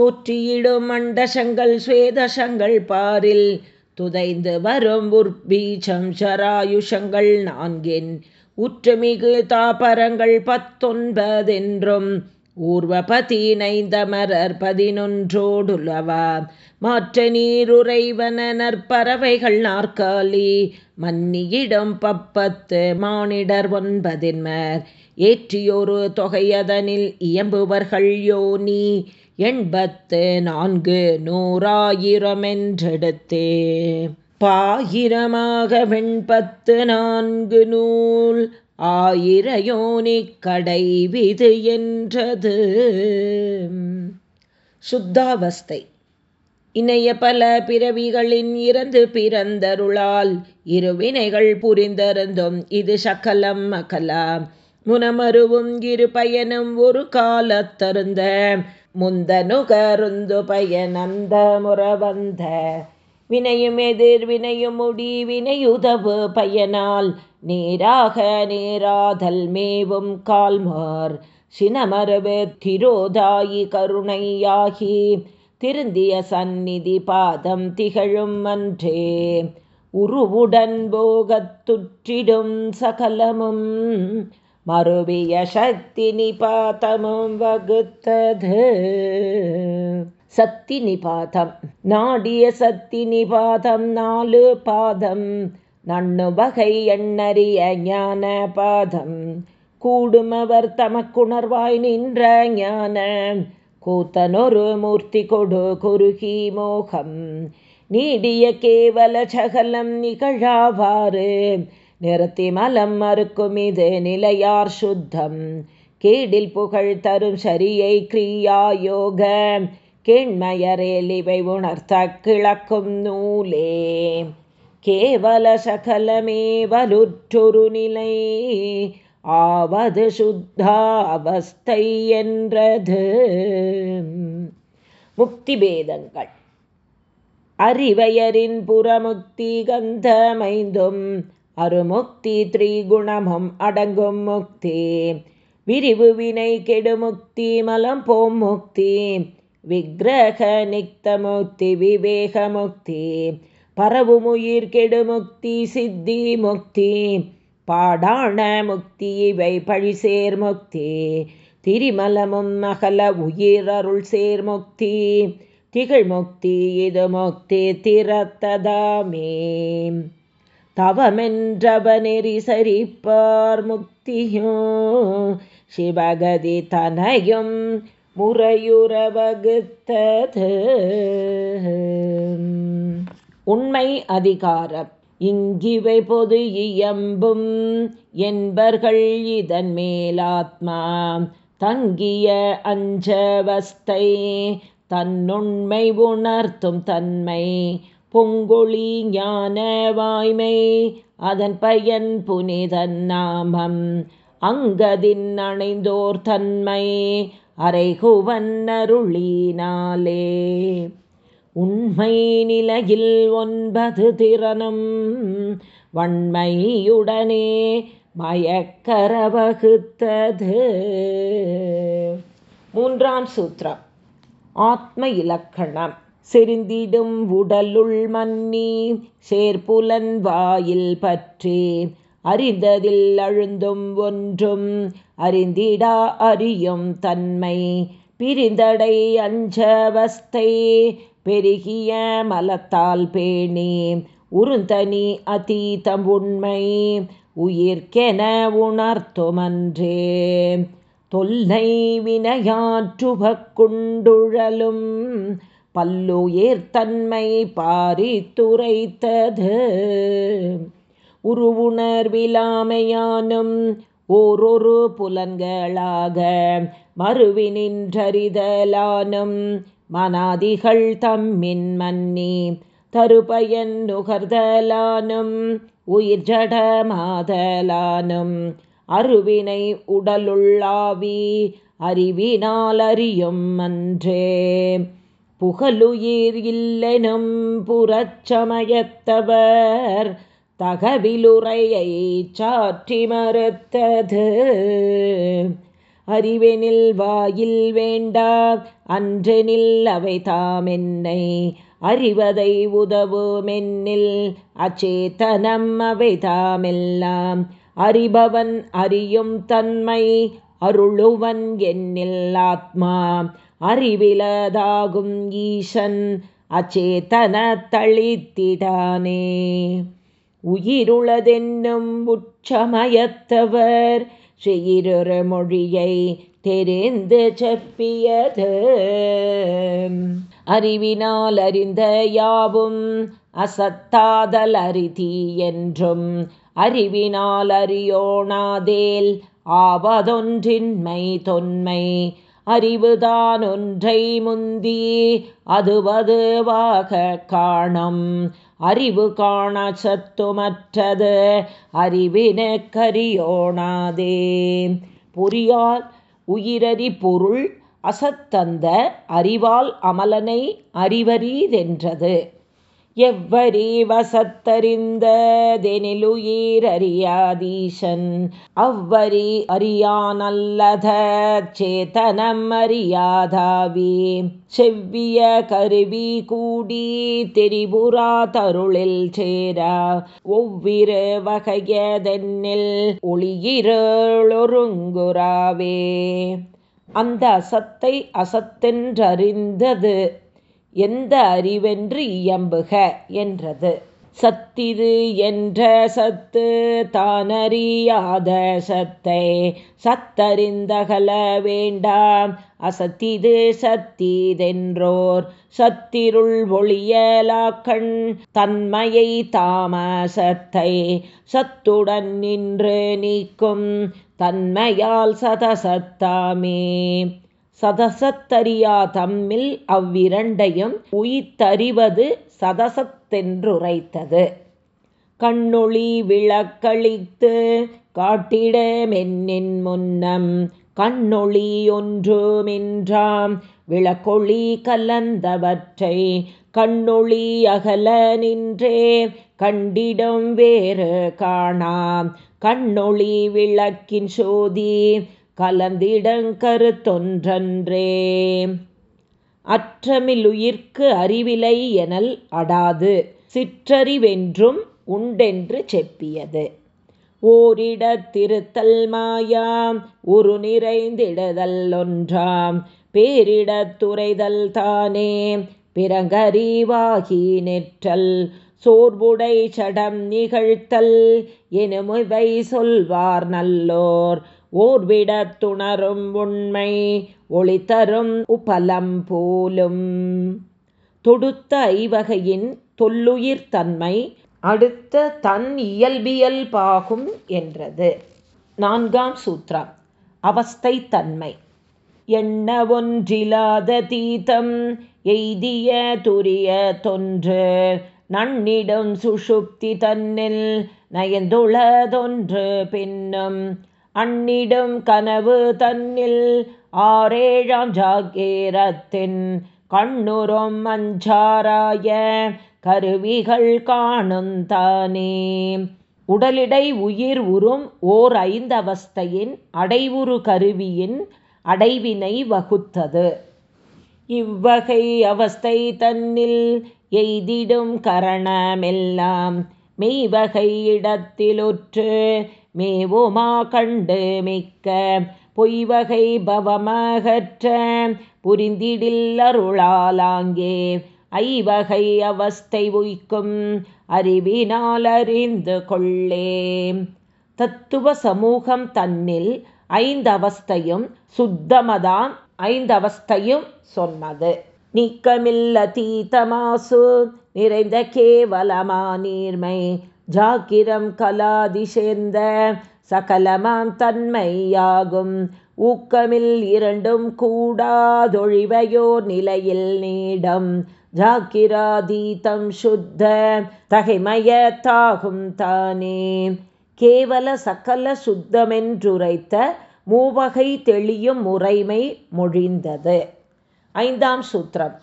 தோற்றியிடும் மண்டசங்கள் சுவேதசங்கள் பாரில் துதைந்து வரும் உற்பீச்சம் சராயுஷங்கள் நான்கின். உற்றுமிகு தாபரங்கள் பத்தொன்பதென்றும் ஊர்வபதீனைந்தமரர் பதினொன்றோடுலவா? மாற்ற நீருறைவன நற்பறவைகள் நாற்காலி மன்னியிடம் பப்பத்து மானிடர் ஒன்பதின்மர். ஏற்றியொரு தொகையதனில் இயம்புவர்கள் யோனி எண்பத்து நான்கு நூறாயிரமென்றெடுத்தே. பாயிரமாக வெண்பத்து நான்கு நூல் ஆயிரயோனி கடை விது என்றது. சுத்தாவஸ்தை. இணைய பல பிறவிகளின் இறந்து பிறந்தருளால் இருவினைகள் புரிந்தருந்தும் இது சக்கலம் மகலாம் முனமருவும் இரு பயனும் ஒரு காலத்தருந்த முந்தனுகருந்து பயனந்த முறவந்த வினையும் எதிர் வினையும் முடி வினையுதவு பயனால் நீராக நேராதல் மேவும் கால்மார் சினமரபு திரோதாயி கருணையாகி திருந்திய சந்நிதி பாதம் திகழும் அன்றே. உருவுடன் போகத்துற்றிடும் சகலமும் மறுவிய சக்தி நிபாதமும் வகுத்தது. சக்தி நிபாதம் நாடிய சக்தி நிபாதம் நாலு பாதம் நன்னு எண்ணறிய ஞான பாதம். கூடுமவர் தமக்குணர்வாய் நின்ற ஞான. கூத்தனொரு மூர்த்தி கொடு குறுகி மோகம். நீடிய கேவல சகலம் நிகழாவாறு. நிறுத்தி மலம் மறுக்கும் இது நிலையார் சுத்தம். கேடில் புகழ் தரும் சரியை கிரியா யோக. கேண்மையரேல் இவை உணர்த்த கிழக்கும் நூலே. கேவல சகலமே வலுற்றொரு நிலை ஆவது சுத்தாவஸ்தை என்றது முக்திபேதங்கள். அறிவையரின் புறமுக்தி கந்தமைந்தும் அருமுக்தி த்ரீகுணமும் அடங்கும் முக்தி. விரிவு வினை கெடுமுக்தி மலம் போம் முக்தி. விக்கிரக நிக்த விவேகமுக்தி பரவுமுயிர் கெடுமுக்தி சித்தி முக்தி. பாடான முக்தி இவை பழி சேர்முக்தி திரிமலமும் மகள உயிர் அருள் சேர் முக்தி. திகழ்முக்தி இது முக்தி திறத்ததாமே. தவமென்றவனெறி சரிப்பார் முக்தியும். சிவகதி தனையும் முறையுற வகுத்தது. உண்மை அதிகாரம். இங்கிவை பொது இயம்பும் என்பர்கள் இதன் மேலாத்மா. தங்கிய அஞ்சவஸ்தை தன்னுண்மை உணர்த்தும் தன்மை. பொங்கொழி ஞான வாய்மை அதன் பயன் புனிதன் நாமம். அங்கதின் அணைந்தோர் தன்மை அரைகுவன் அருளினாலே. உண்மை நிலையில் ஒன்பது திறனும் வன்மையுடனே மயக்கர வகுத்தது மூன்றாம் சூத்திரம். ஆத்ம இலக்கணம். செறிந்திடும் உடலுள் மன்னி சேர்ப்புலன் வாயில் பற்றி அறிந்ததில் அழுந்தும் ஒன்றும் அறிந்திடா அறியும் தன்மை. பிரிந்தடை அஞ்சவஸ்தை பெருகிய மலத்தால் பேணி உருந்தனி அதீதம் உண்மை உயிர்க்கென உணர்த்துமன்றே. தொல்லை வினையாற்றுபக்குண்டுழலும் பல்லுயிர்த்தன்மை பாரித்துரைத்தது. உருவுணர்விலாமையானும் ஓரொரு புலன்களாக மறுவினின்றறிதலானும் மனாதிகள் தம்மின் மன்னி தருபயன் நுகர்தலானும் உயிர் ஜடமாதலானும் அருவினை உடலுள்ளாவி அறிவினால் அறியும் அன்றே. புகழுயிர் இல்லெனும் புறச்சமயத்தவர் தகவிலுரையை சாற்றி மறுத்தது. அறிவெனில் வாயில் வேண்டா அன்றெனில் அவை தாமென்னை அறிவதை உதவுமென்னில் அச்சேத்தனம் அவை தாமெல்லாம் அறிபவன் அறியும் தன்மை அருளுவன் என்னில் ஆத்மா. அறிவிலதாகும் ஈசன் அச்சேதன தளித்திடானே. உயிருளதென்னும் உச்சமயத்தவர் ஸ்ரீரொரு மொழியை தெரிந்து செப்பியது. அறிவினால் அறிந்த யாவும் அசத்தாதல் அரிதி என்றும் அறிவினால் அறியோணாதேல் ஆவதொன்றின்மை தொன்மை அறிவுதான் ஒன்றை முந்தி அதுவதுவாக காணும். அறிவு காண சத்துமற்றது அறிவின கரியோணாதே பொறியால் உயிரறி பொருள் அசத்தந்த அறிவால் அமலனை அறிவரீதென்றது எவ்வரி வசத்தறிந்ததெனிலுயிரறியாதீசன் அவ்வரி அறியானல்லத சேத்தனம் அறியாதாவே. செவ்விய கருவி கூடி தெரிபுரா தருளில் சேரா. ஒவ்விரு வகையதென்னில் ஒளியிரொருங்குறாவே அந்த அசத்தை அசத்தென்றறிந்தது எந்த அறிவென்று இயம்புக என்றது. சத்திது என்ற சத்து தானறியாத சத்தை சத்தறிந்தகல வேண்டாம். அசத்திது சத்திதென்றோர் சத்திருள் ஒளியலாக்கண் தன்மையை தாமசத்தை சத்துடன் நின்று நீக்கும் தன்மையால் சதசத்தாமே. சதசத்தறியா தம்மில் அவ்விரண்டையும் உயித்தறிவது சதசத்தென்றுரைத்தது. கண்ணொளி விளக்களித்து காட்டிட மென்னின் முன்னம் கண்ணொளி ஒன்றுமின்றாம். விளக்கொளி கலந்தவற்றை கண்ணொளி அகல நின்றே கண்டிடம் வேறு காணாம். கண்ணொளி விளக்கின் சோதி கலந்திடங்கருத்தொன்றன்றே அற்றமிலுயிர்க்கு அறிவிலை எனல் அடாது சிற்றறிவென்றும் உண்டென்று செப்பியது. ஓரிடத்திருத்தல் மாயாம் உரு நிறைந்திடுதல் ஒன்றாம் பேரிடத்துறைதல் தானே பிறங்கறிவாகி நெற்றல் சோர்வுடை சடம் நிகழ்த்தல் எனுமிவை சொல்வார் நல்லோர். ஓர்விடத்துணரும் உண்மை ஒளித்தரும் உபலம் போலும். தொடுத்த ஐவகையின் தொல்லுயிர் தன்மை அடுத்த தன் இயல்பியல் பாகும் என்றது. நான்காம் சூத்திரம் அவஸ்தை தன்மை. எண்ண ஒன்றிலாத தீதம் எய்திய துரிய தொன்று. நன்னிடம் சுஷுப்தி தன்னில் நயந்துளதொன்று பின்னும் அன்னிடும் கனவு தன்னில் ஆரேழாம் ஜாகேரத்தின் கண்ணுறும் அஞ்சாராய கருவிகள் காணும் தானே. உடலிடை உயிர் உறும் ஓர் ஐந்தவஸ்தையின் அடைவுறு கருவியின் அடைவினை வகுத்தது. இவ்வகை அவஸ்தை தன்னில் எய்திடும் கரணமெல்லாம் மெய்வகை இடத்திலுற்று மேவுமா கண்டு மிக்க பொய்வகை பவமகற்ற புரிந்திடில் அருளாலாங்கே. ஐவகை அவஸ்தை உய்க்கும் அறிவினால் அறிந்து கொள்ளே. தத்துவ சமூகம் தன்னில் ஐந்தவஸ்தையும் சுத்தமதாம் ஐந்தவஸ்தையும் சொன்னது. நீக்கமில்ல தீத்தமாசு நிறைந்த கேவலமா நீர்மை ஜாக்கிரம் கலாதி சேர்ந்த சகலமாம் தன்மையாகும். ஊக்கமில் இரண்டும் கூடாதொழிவையோர் நிலையில் நீடம். ஜாக்கிராதீதம் சுத்த தகைமயத்தாகும் தானே. கேவல சகல சுத்தமென்றுரைத்த மூவகை தெளியும் முறைமை மொழிந்தது. ஐந்தாம் சூத்திரம்.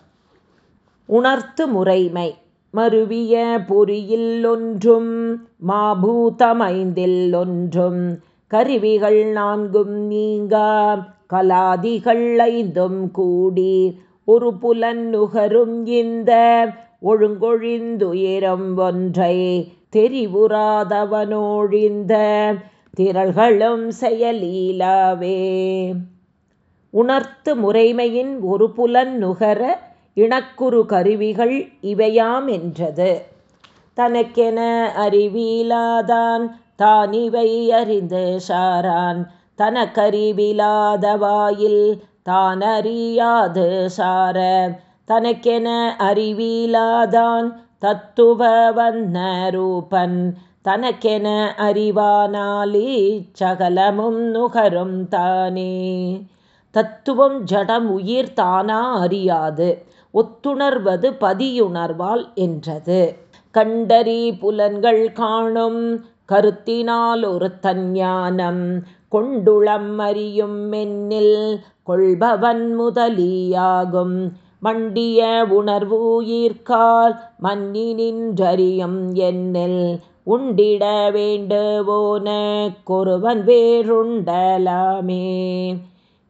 உணர்த்து முறைமை. மருவிய பொறியில் ஒன்றும் மாபூதமைந்தில் ஒன்றும் கருவிகள் நான்கும் நீங்கா கலாதிகள் ஐந்தும் கூடி ஒரு புலன் நுகரும் இந்த ஒழுங்கொழிந்துயரம் ஒன்றை தெரிவுறாதவனோழிந்த திரள்களும் செயலீலாவே. உணர்த்து முறைமையின் ஒரு புலன் நுகர இணக்குறு கருவிகள் இவையாம் என்றது. தனக்கென அறிவிலாதான் தானிவை அறிந்து சாரான். தனக்கறிவிலாத வாயில் தான் அறியாது சார. தனக்கென அறிவிலாதான் தத்துவ வந்த ரூபன். தனக்கென அறிவானாலி சகலமும் நுகரும் தானே. தத்துவம் ஜடம் உயிர் தானா அறியாது. ஒத்துணர்வது பதியுணர்வால் என்றது. கண்டறி புலன்கள் காணும் கருத்தினால் ஒரு தஞ்ஞானம் கொண்டுளம் அறியும் மென்னில் கொள்பவன் முதலியாகும். மண்டிய உணர்வு மன்னி நின்றறியும் என்னில் உண்டிட வேண்டுவோன கொருவன் வேறுண்டலாமே.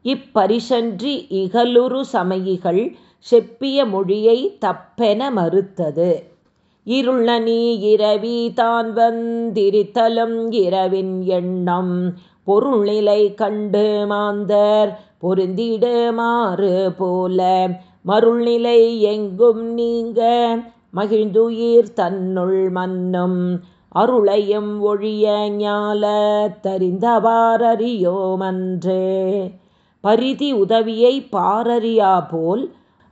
இப்பரிசன்றி இகலுரு சமயிகள் செப்பிய மொழியை தப்பென மறுத்தது. இருள நீ இரவி தான் வந்திரித்தலும் இரவின் எண்ணம் பொருள்நிலை கண்டு மாந்தர் பொருந்திடுமாறு போல. மருள்நிலை எங்கும் நீங்க மகிழ்ந்துயிர் தன்னுள் மன்னும் அருளையும் ஒழிய ஞால தறிந்தவாரறியோமன்றே பரிதி உதவியை பாரறியா போல்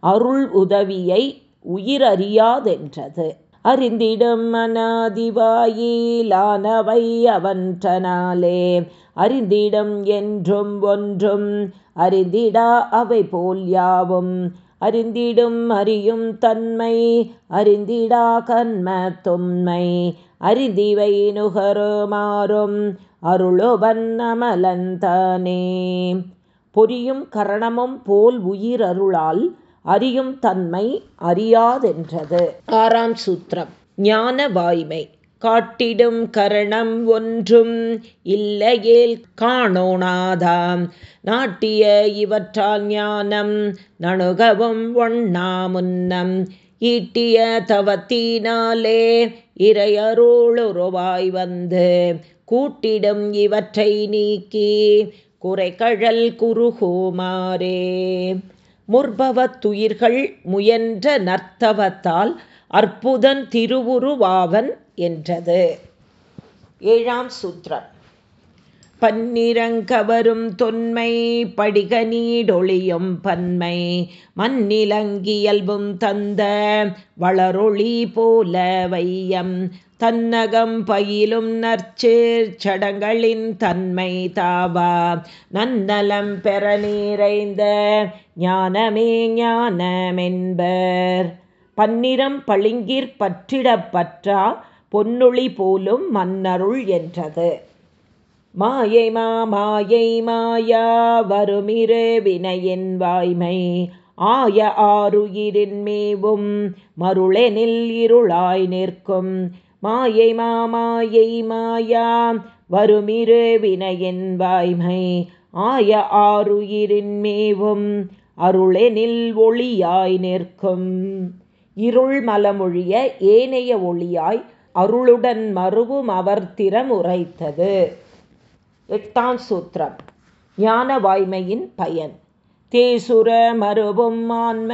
அருள் உதவியை உயிரறியாதென்றது. அறிந்திடும் மனாதிவாயிலானவை அவன்றனாலே அறிந்திடும் என்றும் ஒன்றும் அறிந்திடா அவை போல் யாவும். அறிந்திடும் அறியும் தன்மை அறிந்திடா கண்ம தொன்மை. அறிந்திவை நுகருமாறும் அருளுபன் அமலந்தானே பொரியும் கரணமும் போல் உயிர் அருளால் அறியும் தன்மை அறியாதென்றது. ஆறாம் சூத்திரம். ஞான வாய்மை. காட்டிடும் கரணம் ஒன்றும் இல்லையேல் காணோனாதாம். நாட்டிய இவற்றால் ஞானம் நணுகவும் ஒண்ணா முன்னம் ஈட்டிய தவத்தினாலே இறையருளுருவாய் வந்து கூட்டிடும் இவற்றை நீக்கி குறைகழல் குறுகுமாரே முற்பவத்துயிர்கள் முயன்ற நர்த்தவத்தால் அற்புதன் திருவுருவாவன் என்றது. ஏழாம் சூத்திரம். பன்னிரங்கவரும் தொன்மை படிக நீடொளியும் பன்மை மண்ணிலங்கியல்பும் தந்த வளரொளி போல வையம் தன்னகம் பயிலும் நற்சேர் சடங்களின் தன்மை தாவா நன்னலம் பெற நீரைந்த ஞானமே ஞானமென்பர் பன்னிரம் பளிங்கிற் பற்றிடப்பற்றா பொன்னொழி போலும் மன்னருள் என்றது. மாயை மாமாயை மாயா வருமிரு வினையின் வாய்மை. ஆய ஆறுயிரின் மேவும் மருளெனில் இருளாய் நிற்கும். மாயை மாமாயை மாயா வருமிரு வினையின் வாய்மை. ஆய ஆறுயிரின் மேவும் அருளெனில் ஒளியாய் நிற்கும். இருள் மலமொழிய ஏனைய ஒளியாய் அருளுடன் மறுவும் அவர் உரைத்தது. எட்டாம் சூத்திரம். ஞான வாய்மையின் பயன். தேசுர மறுவும் ஆன்ம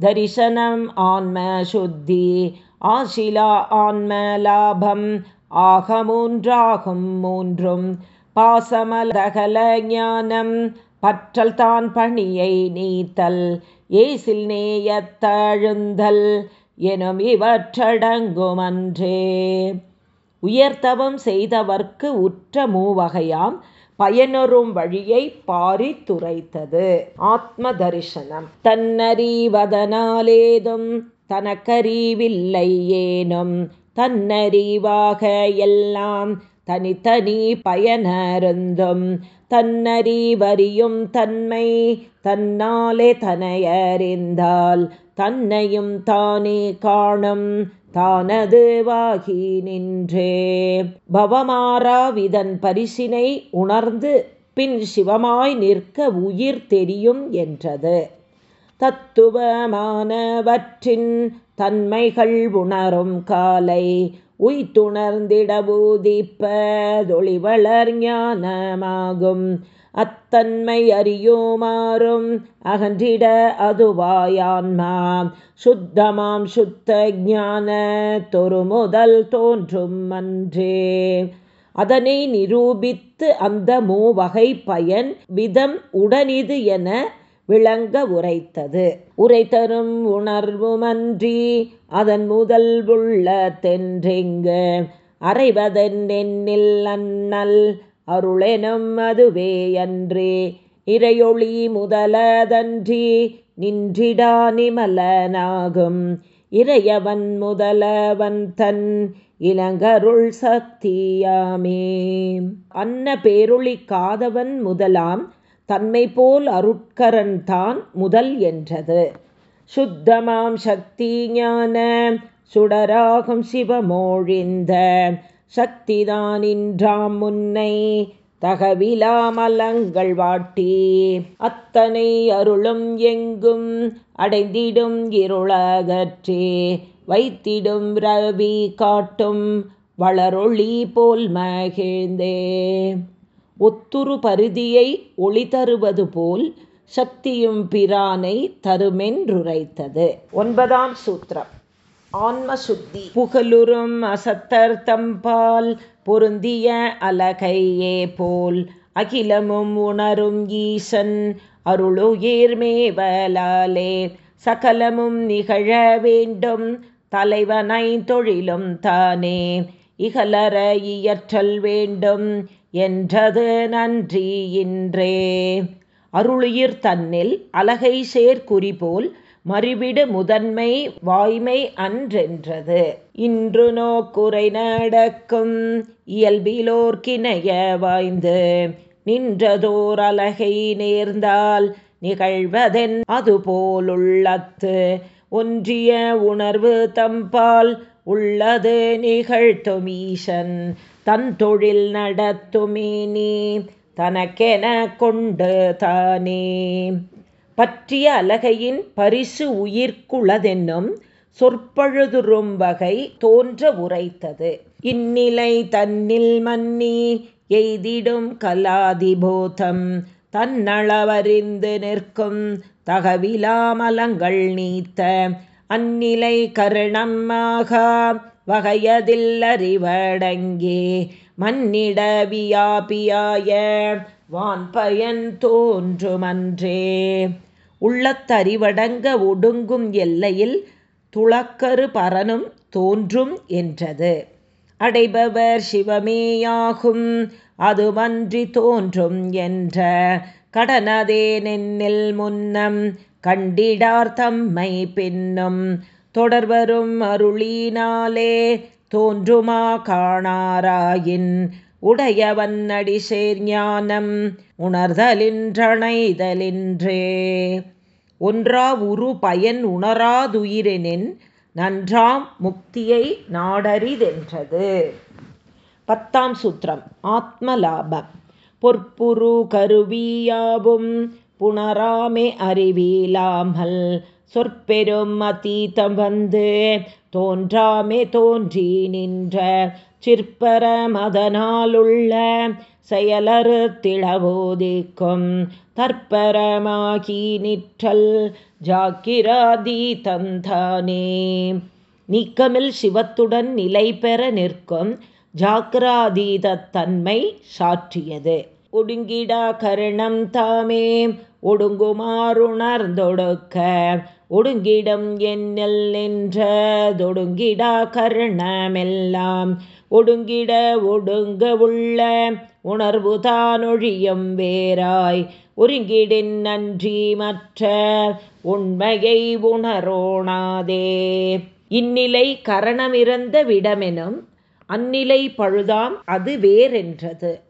தரிசனம் ஆன்ம சுத்தி ஆசிலா ஆன்ம லாபம் ஆக மூன்றாகும் மூன்றும் பாசமலகல ஞானம் பற்றல் தான் பணியை நீத்தல் ஏசில் நேயத்தழுந்தல் எனும் இவற்றடங்குமன்றே. உயர்த்தவம் செய்தவர்க்கு உற்ற மூவகையாம் பயனொரும் வழியை பாரித்துரைத்தது ஆத்ம தரிசனம் தன்னறிவதனாலேதும் தனக்கறிவில்லை ஏனும் தன்னறிவாக எல்லாம் தனித்தனி பயனருந்தும் தன்னறிவறியும் தன்மை தன்னாலே தனையறிந்தால் தன்னையும் தானே காணும் தானதுவாகி நின்றே. பவமாறாவிதன் பரிசினை உணர்ந்து பின் சிவமாய் நிற்க உயிர் தெரியும் என்றது. தத்துவமானவற்றின் தன்மைகள் உணரும் காலை உய்த்துணர்ந்திடபூதிப்பதொளிவளர் ஞானமாகும். அத்தன்மை அறியோமாறும் அகன்றிட அதுவாயான்மா. சுத்தமாம் சுத்த ஞான தொரு முதல் தோன்றும் அன்றே. அதனை நிரூபித்து அந்த மூவகை பயன் விதம் உடனிது என விளங்க உரைத்தது. உரைத்தரும் உணர்வுமன்றி அதன் முதல் உள்ள தென்றெங்கு. அறைவதென்னில் அண்ணல் அருளெனும் அதுவே அன்றே. இறையொளி முதலதன்றி நின்றிடா நிமலனாகும். இறையவன் முதலவன் தன் இளங்கருள் சக்தியாமே. அன்ன பேருளி காதவன் முதலாம் தன்மை போல் அருட்கரன் தான் முதல் என்றது. சுத்தமாம் சக்தி ஞான. சுடராகும் சிவமோழிந்த சக்திதான் இன்றாம் முன்னை தகவிலாமலங்கள் வாட்டி அத்தனை அருளும் எங்கும். அடைந்திடும் இருளகற்றே வைத்திடும் ரவி காட்டும் வளரொளி போல் மகிழ்ந்தே. ஒத்துரு பருதியை ஒளி தருவது போல் சக்தியும் பிரானை தருமென்றுரைத்தது. ஒன்பதாம் சூத்திரம். ஆன்மசுத்தி. புகழுறும் அசத்தர் தம்பால் பொருந்திய அலகையே போல் அகிலமும் உணரும் ஈசன் அருளுயிர்மேவலாலே சகலமும் நிகழ வேண்டும் தலைவனை தொழிலும் தானே. இகலற இயற்றல் வேண்டும் என்றது நன்றி இன்றே அருளுயிர் தன்னில் அலகை சேர்குறி போல் முதன்மை வாய்மை அன்றென்றது. இன்று நோக்குறை நடக்கும் இயல்பிலோர்கிணைய வாய்ந்து நின்றதோர் அலகை நேர்ந்தால் நிகழ்வதென் அதுபோலுள்ளத்து. ஒன்றிய உணர்வு தம்பால் உள்ளது நிகழ்த்துமீசன் தன் தொழில் நடத்துமேனி தனக்கென கொண்டு தானே. பற்றிய அலகையின் பரிசு உயிர்க்குளதென்னும் சொற்பழுதுறும் வகை தோன்ற உரைத்தது. இந்நிலை தன்னில் மன்னி எய்திடும் கலாதிபோதம் தன்னளவறிந்து நிற்கும் தகவிலாமலங்கள் நீத்த அந்நிலை கருணமாக வகையதில் அறிவடங்கே மன்னிட வியாபியாய வான்பயன் தோன்றுமன்றே. உள்ளத்தறிவடங்க ஒடுங்கும் எல்லையில் துளக்கரு பரனும் தோன்றும் என்றது. அடைபவர் சிவமேயாகும் அதுமன்றி தோன்றும் என்ற கடனதே நென்னில் முன்னம் கண்டிடார் தம்மை பின்னும். தொடர்வரும் அருளினாலே தோன்றுமா காணாராயின் உடையவன் அடிசேர் ஞானம் உணர்தலின்றணைதலின்றே. ஒன்றா உரு பயன் உணராதுயிரெனின் நன்றாம் முக்தியை நாடறிதென்றது. பத்தாம் சூத்திரம். ஆத்மலாபம். பொற்புரு கருவியாவும் புனராமே அறிவிலாமல் சொற்பெரும் அதீதம் வந்து தோன்றாமே தோன்றி நின்ற சிற்பர மதனாலுள்ள செயலறுத்திளவோதிக்கும் தற்பரமாகி நிற்றல் ஜாக்கிராதி தந்தானே. நீக்கமில் சிவத்துடன் நிலை பெற நிற்கும் ஜாக்கிராதீதத்தன்மை சாற்றியது. ஒடுங்கிடா கருணம் தாமே ஒடுங்குமாறுணர்ந்தொடுக்க ஒடுங்கிடம் என்னல் நின்றதொடுங்கிடா கருணமெல்லாம். ஒடுங்கிட ஒடுங்க உள்ள உணர்வு தானொழியும் வேறாய். ஒருங்கிடின் நன்றி மற்ற உண்மையை உணரோணாதே இந்நிலை கரணமிறந்த விடமெனும் அந்நிலை பழுதாம் அது வேறென்றது.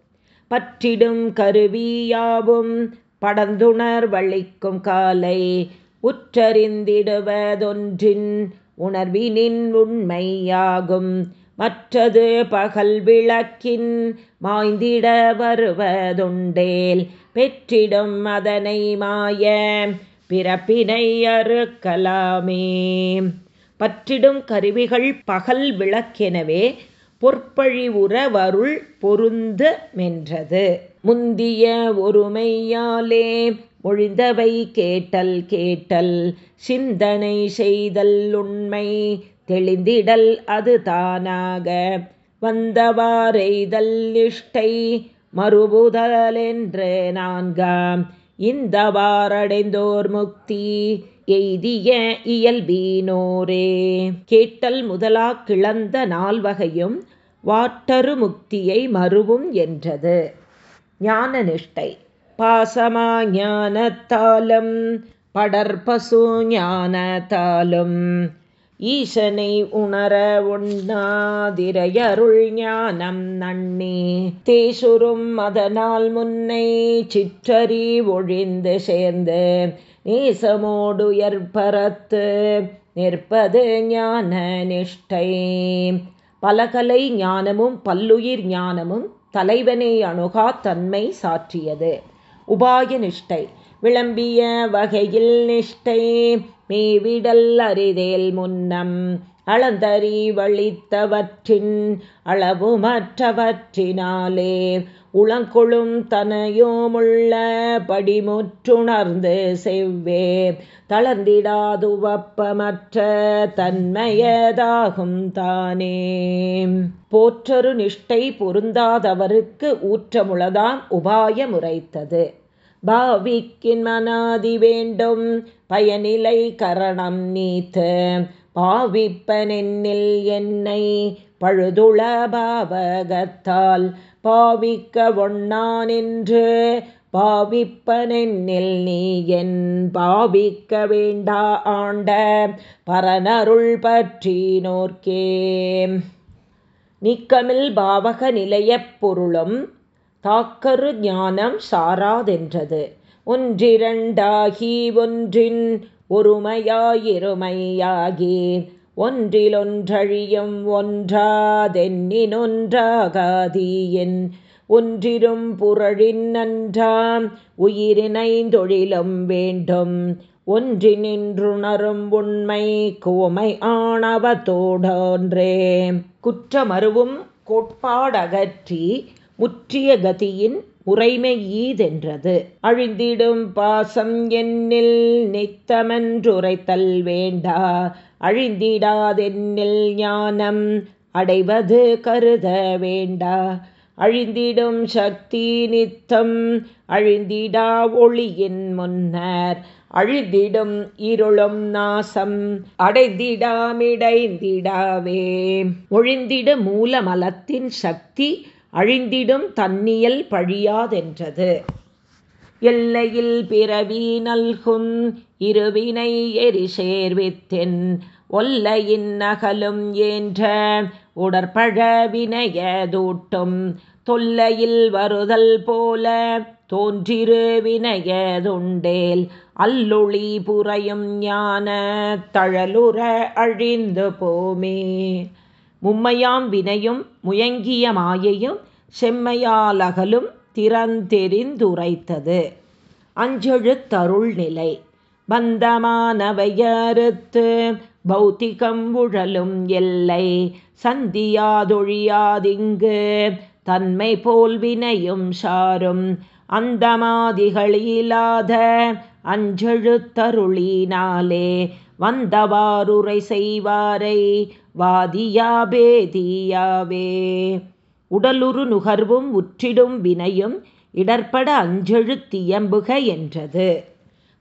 பற்றிடும் கருவியாவும் படந்துணர் வழிக்கும் காலை. உற்றறிந்திடுவதொன்றின் உணர்வினின் உண்மையாகும். மற்றது பகல் விளக்கின் மாய்ந்திட வருவதுண்டேல் பெற்றிடும் அதனை மாய பிறப்பினை அறுக்கலாமே. பற்றிடும் கருவிகள் பகல் விளக்கெனவே பொற்பழிவுற வருள் பொருந்த மென்றது. முந்திய ஒருமையாலே மொழிந்தவை கேட்டல் கேட்டல் சிந்தனை செய்தல் உண்மை தெளிந்திடல் அது தானாக. வந்தவாறைதல் நிஷ்டை மறுபுதலென்று நான்காம் இந்த வாரடைந்தோர் முக்தி எய்திய இயல்பீனோரே. கேட்டல் முதலா கிளந்த நால்வகையும் வாட்டரு முக்தியை மறுவும் என்றது. ஞான நிஷ்டை. பாசமாஞானத்தாலும் படற்பசு ஞானத்தாலும் ஈசனை உணர உண்ணாதிரையருள் ஞானம் நன்னே. தேசுரும் அதனால் முன்னை சிற்றறி ஒழிந்து சேர்ந்து நேசமோடுயற்பரத்து நிற்பது ஞான நிஷ்டை. பலகலை ஞானமும் பல்லுயிர் ஞானமும் தலைவனை அணுகா தன்மை சாற்றியது. உபாய நிஷ்டை. விளம்பிய வகையில் நிஷ்டை. மேவிடல் அரிதேல் முன்னம். அளந்தறி வழித்தவற்றின் அளவு மற்றவற்றினாலே உளங்கொழும் தனையோமுள்ள படிமுற்றுணர்ந்து செவ்வே தளர்ந்திடாதுவப்பமற்ற தன்மையதாகும் தானே. போற்றரு நிஷ்டை பொருந்தாதவருக்கு ஊற்றமுளதான் உபாய முறைத்தது. பாவிக்கின் மனாதி வேண்டும் பயனிலை கரணம் நீத்து. பாவிப்பனென்னில் என்னை பழுதுள பாவகத்தால் பாவிக்க ஒண்ணானென்று பாவிப்பனென்னில் நீ என் பாவிக்க வேண்டா ஆண்ட பரனருள் பற்றி நோர்க்கே நீக்கமில் பாவக நிலையப் பொருளும் தாக்கரு ஞானம் சாராதென்றது. ஒன்றிரண்டாகி ஒன்றின் ஒருமையாயிருமையாகி ஒன்றிலொன்றழியும் ஒன்றாதென்னினொன்றாகாதீயின். ஒன்றிரும் புரழின் நன்றாம் உயிரினைந்தொழிலும் வேண்டும். ஒன்றினின்றுணரும் உண்மை கோமை ஆணவத்தோடொன்றே. குற்றமருவும் கோட்பாடகற்றி முற்றிய கதியின் முறைமை ஈதென்றது. அழிந்திடும் பாசம் என்னில் நித்தமென்றுரைத்தல் வேண்டா. அழிந்திடாதென்னில் ஞானம் அடைவது கருத வேண்டா. அழிந்திடும் சக்தி நித்தம் அழிந்திடா ஒளியின் முன்னர். அழிந்திடும் இருளும் நாசம் அடைந்திடாமிடைந்திடாவே. ஒழிந்திட மூலமலத்தின் சக்தி அழிந்திடும் தன்னியல் பழியாதென்றது. எல்லையில் பிறவி நல்கும் இருவினை எரி சேர்வித்தென் ஒல்லையின் நகலும் ஏன்ற உடற்பழ வினையதூட்டும். தொல்லையில் வருதல் போல தோன்றிரு வினையதுண்டேல். அல்லொளி புறையும் ஞான தழலுற அழிந்து போமே. மும்மையாம் வினையும் முயங்கிய மாயையும் செம்மையாலகலும் திறந்தெறிந்துரைத்தது அஞ்செழுத்தருள் நிலை பந்தமானவையறுத்து பௌத்திகம் உழலும் எல்லை சந்தியாதொழியாதிங்கு தன்மை போல் வினையும் சாரும் அந்தமாதிகளிலாத அஞ்செழுத்தருளினாலே வந்தவாறுரை செய்வாரை வாதியா பேதியாவே. உடலுறு நுகர்வும் உற்றிடும் வினையும் இடர்பட அஞ்செழுத்தியம்புக என்றது.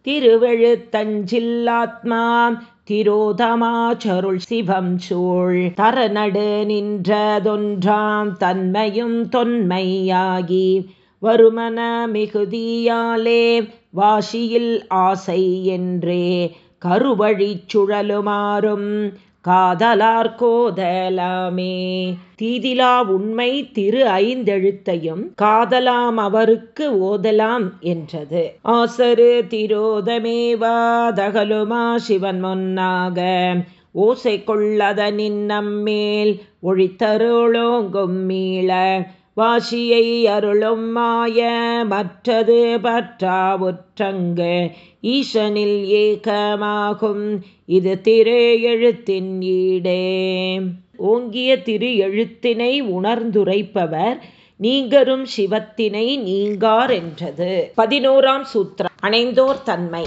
திருவெழுத்தஞ்சில்லாத்மா திரோதமாச்சருள் சிவம் சூழ். தரநடு நின்றதொன்றாம் தன்மையும் தொன்மையாகி. வருமன மிகுதியாலே வாசியில் ஆசை என்றே. கருவழி சுழலுமாறும் காதலார் கோதலாமே. தீதிலா உண்மை திரு ஐந்தெழுத்தையும் காதலாம் அவருக்கு ஓதலாம் என்றது. ஆசரு திரோதமேவாதகலுமா சிவன் முன்னாக. ஓசை கொள்ளதனின் நம்மேல் ஒழித்தருளோங்கும் மீள. வாசியை அருளும் மாய மற்றது பற்றாவுற்றங்கு ஈசனில் ஏகமாகும் இது திரு எழுத்தின் ஈடே. ஓங்கிய திரு எழுத்தினை உணர்ந்துரைப்பவர் நீங்கரும் சிவத்தினை நீங்கார் என்றது. பதினோராம் சூத்திரம். அணைந்தோர் தன்மை.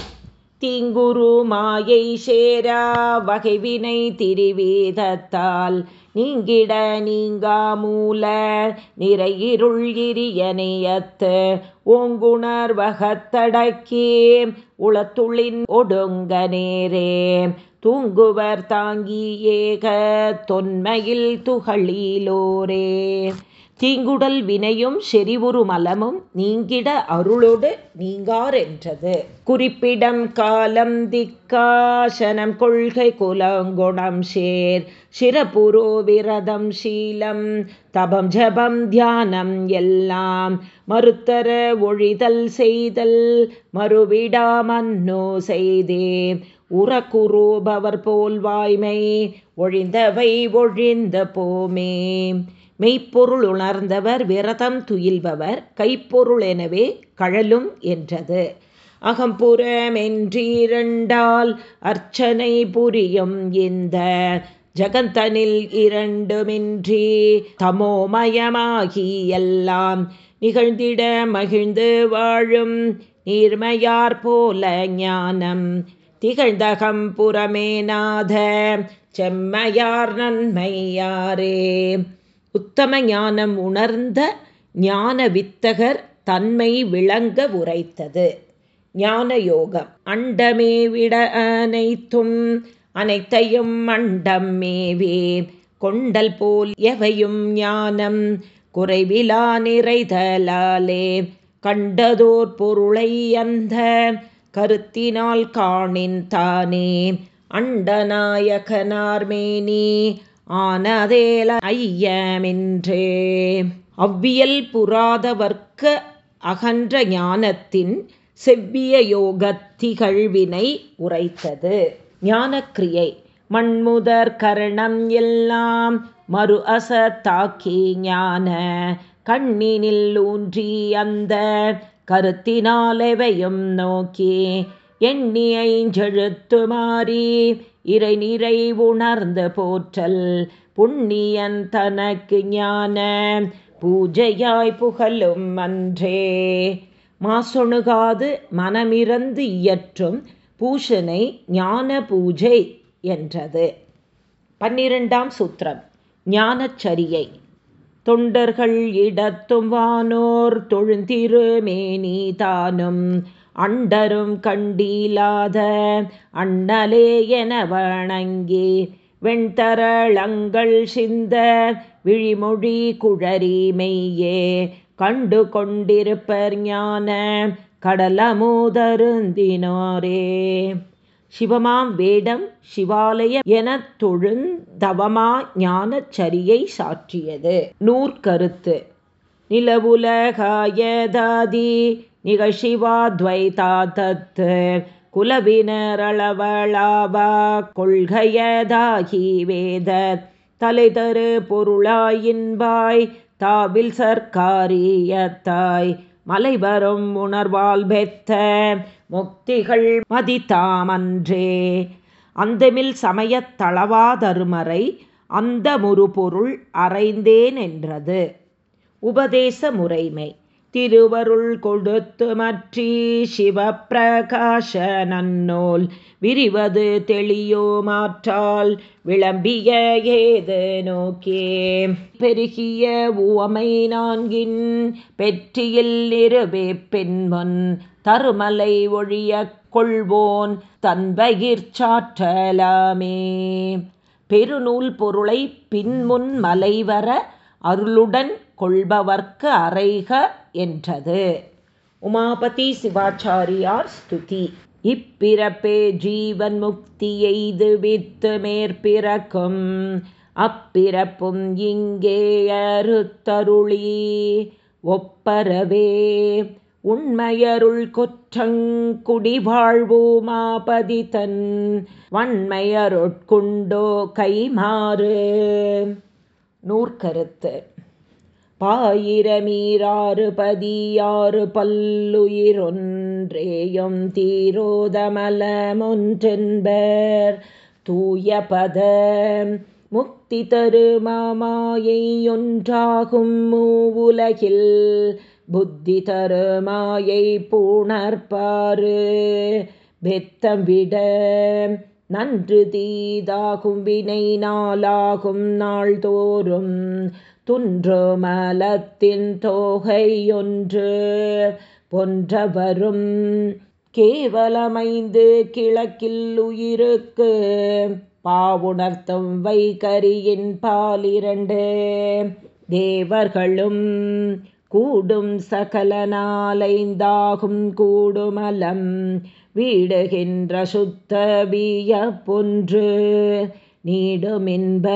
தீங்குரு மாயை சேரா வகைவினை திரிவேதத்தால் நீங்கிட நீங்கா மூல நிறையிருள் இரியனையத்து ஓங்குணர்வகத்தடக்கே உளத்துளின் ஒடுங்க நேரே தூங்குவர் தாங்கியேக தொன்மையில் துகளிலோரே. தீங்குடல் வினையும் செறிவுறு மலமும் நீங்கிட அருளோடு நீங்காரென்றது குறிப்பிடம் காலம் திக்காசனம் கொள்கை குலங்குணம் சேர் சிறப்புரோ விரதம் சீலம் தபம் ஜபம் தியானம் எல்லாம் மறுத்தர ஒழிதல் செய்தல் மறுவிடாமன்னோ செய்தே. உறக்குரூபவர் போல் வாய்மை ஒழிந்தவை ஒழிந்த போமே. மெய்ப்பொருள் உணர்ந்தவர் விரதம் துயில்பவர் கைப்பொருள் எனவே கழலும் என்றது. அகம்புறமென்றீரண்டால் அர்ச்சனை புரியும் இந்த ஜகந்தனில் இரண்டுமின்றி தமோமயமாகி எல்லாம் நிகழ்ந்திட மகிழ்ந்து வாழும் நீர்மையார் போல ஞானம் திகழ்ந்தகம் புறமேநாத செம்மையார் நன்மையாரே. உத்தம ஞானம் உணர்ந்த ஞான வித்தகர் தன்மை விளங்க உரைத்தது. ஞான யோகம். அண்டமே விட அனைத்தும் அனைத்தையும் அண்டம் மேவே. கொண்டல் போல் எவையும் ஞானம் குறைவிலா நிறைதலாலே. கண்டதோர் பொருளை அந்த கருத்தினால் காணின் தானே. அண்டநாயகனார்மேனி ஆனதேல ஐயமின்றே. அவ்வியல் புராதவர்க்க அகன்ற ஞானத்தின் செவ்விய யோகத்திகழ்வினை உரைத்தது. ஞானக்கிரியை மண்முதற் கரணம் எல்லாம் மறு அசத்தாக்கி ஞான கண்ணினில் ஊன்றி அந்த கருத்தினாலெவையும் நோக்கி எண்ணியைஞ்செழுத்து மாறி இறை நிறை உணர்ந்த போற்றல் புண்ணியன் தனக்கு ஞான. பூஜையாய் புகழும் அன்றே. மாசொணுகாது மனமிறந்து இயற்றும் பூஷனை ஞான பூஜை என்றது. பன்னிரெண்டாம் சூத்திரம். ஞானச்சரியை. தொண்டர்கள் இடத்தும் வானோர் தொழுந்திருமேனி தானும். அண்டரும் கண்டீலாத அண்ணலே என வணங்கி வெண்தரளங்கள் சிந்த விழிமொழி குழறி மெய்யே. கண்டு கொண்டிருப்பர் ஞான கடலமோதருந்தினோரே. சிவமாம் வேடம் சிவாலய எனத் தொழுந்தவமா ஞானச்சரியை சாற்றியது. நூற்கருத்து. நிலவுலகாயதாதி நிகழ்சிவாத்வைதாத்தத்து குலவினரளவளாவா கொள்கையதாகி வேத தலைதரு பொருளாயின்பாய் தாவில் சர்க்காரியத்தாய். மலைவரும் உணர்வால் பெத்த முக்திகள் மதித்தாமன்றே. அந்தமில் சமயத் தளவாதருமறை அந்த முறுபொருள் அறைந்தேன் என்றது. உபதேச முறைமை. திருவருள் கொடுத்து மற்றி சிவப்பிரகாஷ நன்னோல் விரிவது தெளியோ மாற்றால் விளம்பிய ஏது நோக்கே? பெருகிய உவமை நான்கின் பெற்றியில் நிறுவே பெண்மொன் தருமலை ஒழிய கொள்வோன் தன்பயிர் சாற்றலாமே. பெருநூல் பொருளை பின்முன் மலைவர அருளுடன் கொள்பவர்க்கு அறைக என்றது. உமாபதி சிவாச்சாரியார் ஸ்துதி. இப்பிறப்பே ஜீவன் முக்தி எய்து வித்து மேற்பிறக்கும். அப்பிறப்பும் இங்கே அறுத்தருளி. ஒப்பரவே உண்மையருள் குற்றங்குடி வாழ்வோமாபதி தன் வன்மையருட்குண்டோ கைமாறு நூற்கருத்து. பாயிரமீராறு பதியாறு பல்லுயிரொன்றேயும் தீரோதமலமொன்றென்பர். தூய பத முக்தி தருமாமாயையொன்றாகும் மூவுலகில் புத்தி தருமாயை மாயை பெத்தம் விட நன்று தீதாகும் வினை நாளாகும் நாள்தோறும் துன்றுமலத்தின் தோகையொன்று பொன்றவரும் கேவலமைந்து கிழக்கில் உயிருக்கு பாவுணர்த்தும் வைகரியின் பாலிரண்டு. தேவர்களும் கூடும் சகல நாளைந்தாகும் கூடுமலம் வீடுகின்ற சுத்த பொன்று நீடுமின்ப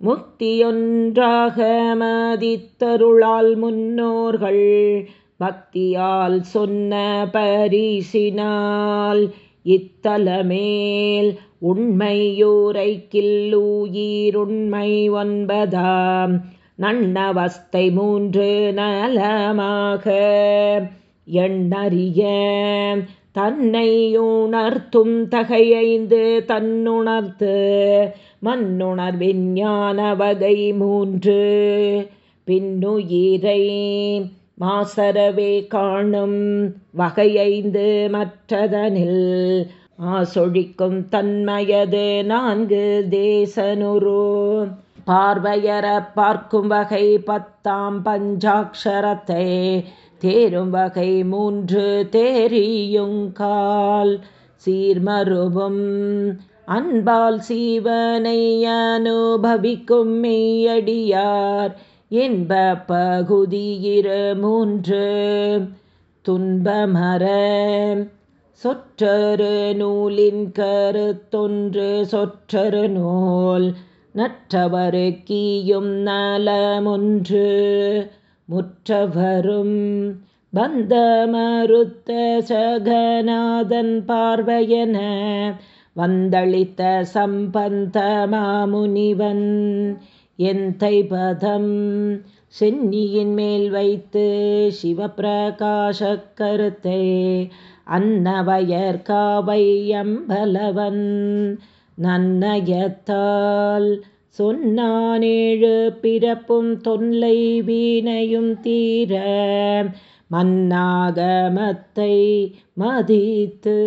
முக்தியொன்றாக மதித்தருளால் முன்னோர்கள் பக்தியால் சொன்ன பரிசினால் இத்தலமேல் உண்மையூரைக்கில்லூயிருண்மை ஒன்பதாம் நன்னவஸ்தை மூன்று நலமாக எண்ணறிய தன்னை உணர்த்தும் தகையைந்து தன்னுணர்த்து மண்ணுணர் விஞ்ஞான வகை மூன்று. பின்னுயிரை மாசரவே காணும் வகையைந்து மற்றதனில் ஆசொழிக்கும் தன்மையது நான்கு தேசனுரு. பார்வையர பார்க்கும் வகை பத்தாம் பஞ்சாட்சரத்தை தேரும் வகை மூன்று தேரியுங்கால் சீர்மருவும் அன்பால் சீவனை அனுபவிக்கும் மெய்யடியார் என்ப பகுதியிரு மூன்று. துன்பமர சொற்றரு நூலின் கருத்தொன்று சொற்றரு நூல் நற்றவரு கீயும் நலமொன்று. முற்றவரும் பந்த மறுத்த சகநாதன் பார்வையன வந்தளித்த சம்பந்த மாமுனிவன் எந்தை பதம் சென்னியின் மேல் வைத்து சிவபிரகாச கருத்தை அன்னவயர் காவை அம்பலவன் நன்னயத்தால் சொன்னானேழு பிறப்பும் தொல்லை வீணையும் தீர மன்னாகமத்தை மதித்து.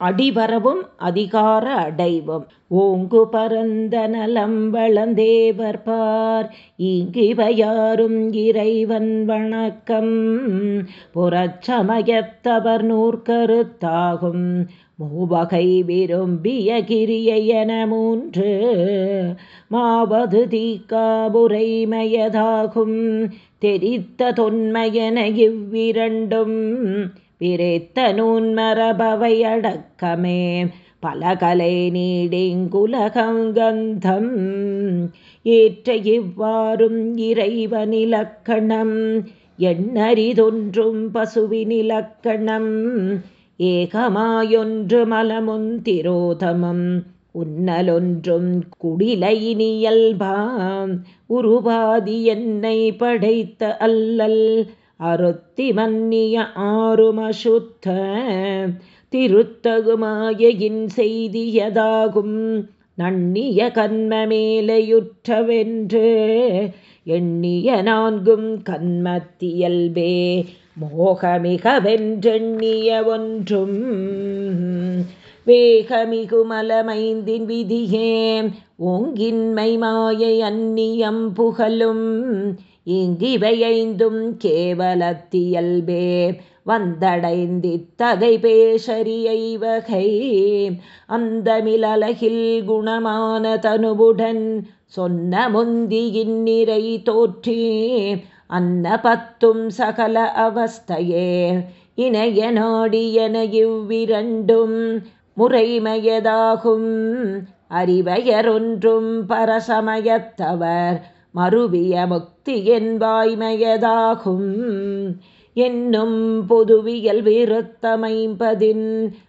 அடிவரவும் அதிகார அடைவும் ஓங்கு பரந்த நலம் வளந்தேவர் பார். இங்கிவையாரும் இறைவன் வணக்கம் புறச்சமயத்தவர் நூற்கருத்தாகும். மூவகை விரும்பிய கிரியையன மூன்று மாவது தீக்காபுரைமயதாகும். தெரித்த தொன்மையன இவ்விரண்டும் விரைத்த நூன்மரபவை அடக்கமே. பலகலை நீடிங்குலகம் கந்தம் ஏற்ற இவ்வாறும் இறைவனிலக்கணம். எண்ணறிதொன்றும் பசுவினிலக்கணம் ஏகமாயொன்று மலமுந்திரோதமம் உன்னலொன்றும் குடிலையினியல்பாம் உருவாதி என்னை படைத்த அல்லல். அருத்தி மன்னிய ஆறுமசுத்த திருத்தகுமாயின் செய்தியதாகும் நன்னிய கண்ம மேலையுற்றவென்று எண்ணிய நான்கும் கண்மத்தியல்பே. மோகமிக வென்றெண்ணிய ஒன்றும் வேகமிகுமலமைந்தின் விதியே. ஓங்கின்மை மாயை அந்நியம் புகழும் இங்கிவையைந்தும் கேவலத்தியல்பே. வந்தடைந்தித்தகை பேசரியை வகை அந்தமிழலகில் குணமான தனுவுடன் சொன்ன முந்தியின் நிறை தோற்றே. அன்ன பத்தும் சகல அவஸ்தையே இணைய நாடியன இவ்விரண்டும் முறைமையதாகும். அறிவையரொன்றும் பரசமயத்தவர் மறுவிய முக்தி என்பாய்மையதாகும் என்னும் பொதுவியல் விருத்தமைம்பதின்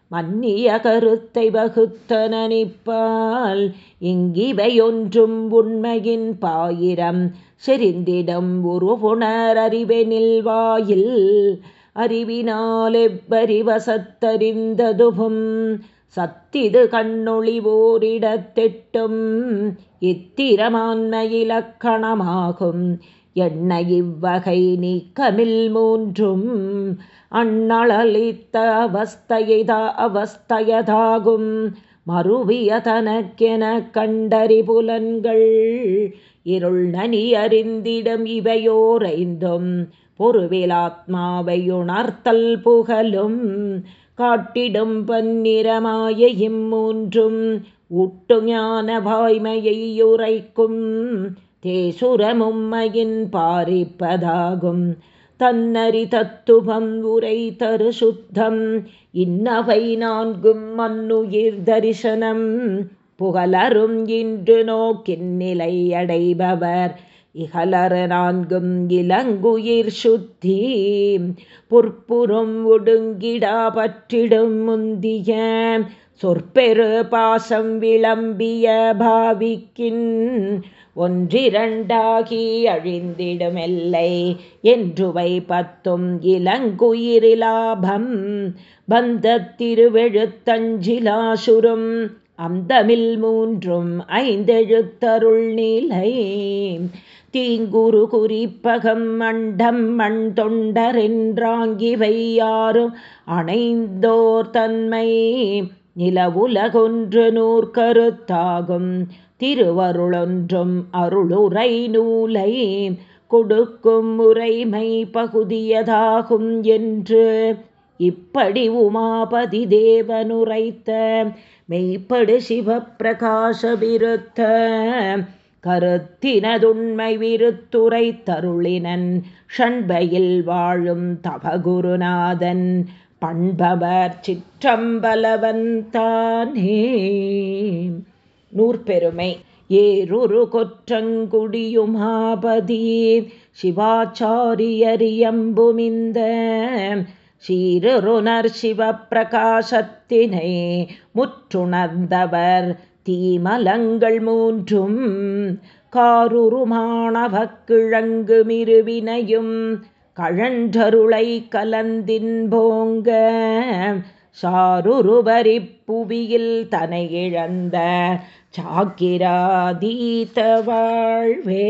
மன்னிய கருத்தை வகுத்த நனிப்பால் இங்கிவையொன்றும் உண்மையின் பாயிரம் செறிந்திடம் உருவுணர் அறிவெனில் அறிவினாலெவ்வறிவசத்தறிந்ததுவும் சத்திது கண்ணொளி ஓரிடத்திட்டும் கண்ணொளிவோரிடத்திட்டும் இத்திரமான்மையிலக்கணமாகும் எண்ண இவ்வகை நீக்கமில் மூன்றும். அண்ணளித்த அவஸ்தையதா அவஸ்தையதாகும். மறுவிய தனக்கென கண்டறிபுலன்கள் இருள் நனி அறிந்திடம் இவையோரைந்தும் பொருவிலாத்மாவை உணர்த்தல் புகழும். காட்டிடும் பன்னிறமாய இம்மூன்றும் ஊட்டு ஞான வாய்மையை உரைக்கும். தேசுரமும்மையின் பாரிப்பதாகும். தன்னறி தத்துவம் உரை தரு சுத்தம் இன்னவை நான்கும் மண்ணுயிர் தரிசனம். புகலரும் இன்று நோக்கின் நிலை அடைபவர் இகலர நான்கும் இளங்குயிர் சுத்தி புற்புறும் ஒடுங்கிடா பற்றிடும் முந்திய சொற்பெரு பாசம் விளம்பிய பாவிக்கின் ஒன்றிரண்டாகி அழிந்திடும் எல்லை என்றுவை பத்தும் இளங்குயிரிலாபம் பந்த திருவெழுத்தஞ்சிலாசுரும் அந்தமில் மூன்றும் ஐந்தெழுத்தருள் நிலை. தீங்குரு குறிப்பகம் மண்டம் மண் தொண்டரென்றாங்கிவை யாரும் அணைந்தோர் தன்மை. நிலவுலகொன்று நூற்கருத்தாகும் திருவருளொன்றும் அருளுரை நூலை. கொடுக்கும் முறைமை பகுதியதாகும் என்று. இப்படி உமாபதி தேவனுரைத்த மெய்ப்படு சிவப்பிரகாச விருத்த கருத்தினதுண்மை விருத்துரை தருளினன் ஷண்பையில் வாழும் தபகுருநாதன் பண்பவர் சிற்றம்பலவன் தானே நூற்பெருமை. ஏறுரு கொற்றங்குடியுமாபதி சிவாச்சாரியரியம்புமிந்த சீருருணர் சிவப்பிரகாசத்தினை முற்றுணர்ந்தவர். தீமலங்கள் மூன்றும் காருருமானவக்கிழங்கு மிருவினையும் கழன்றருளை கலந்தின்போங்க சாருருவரி புவியில் தனை இழந்த சாக்கிராதீத வாழ்வே.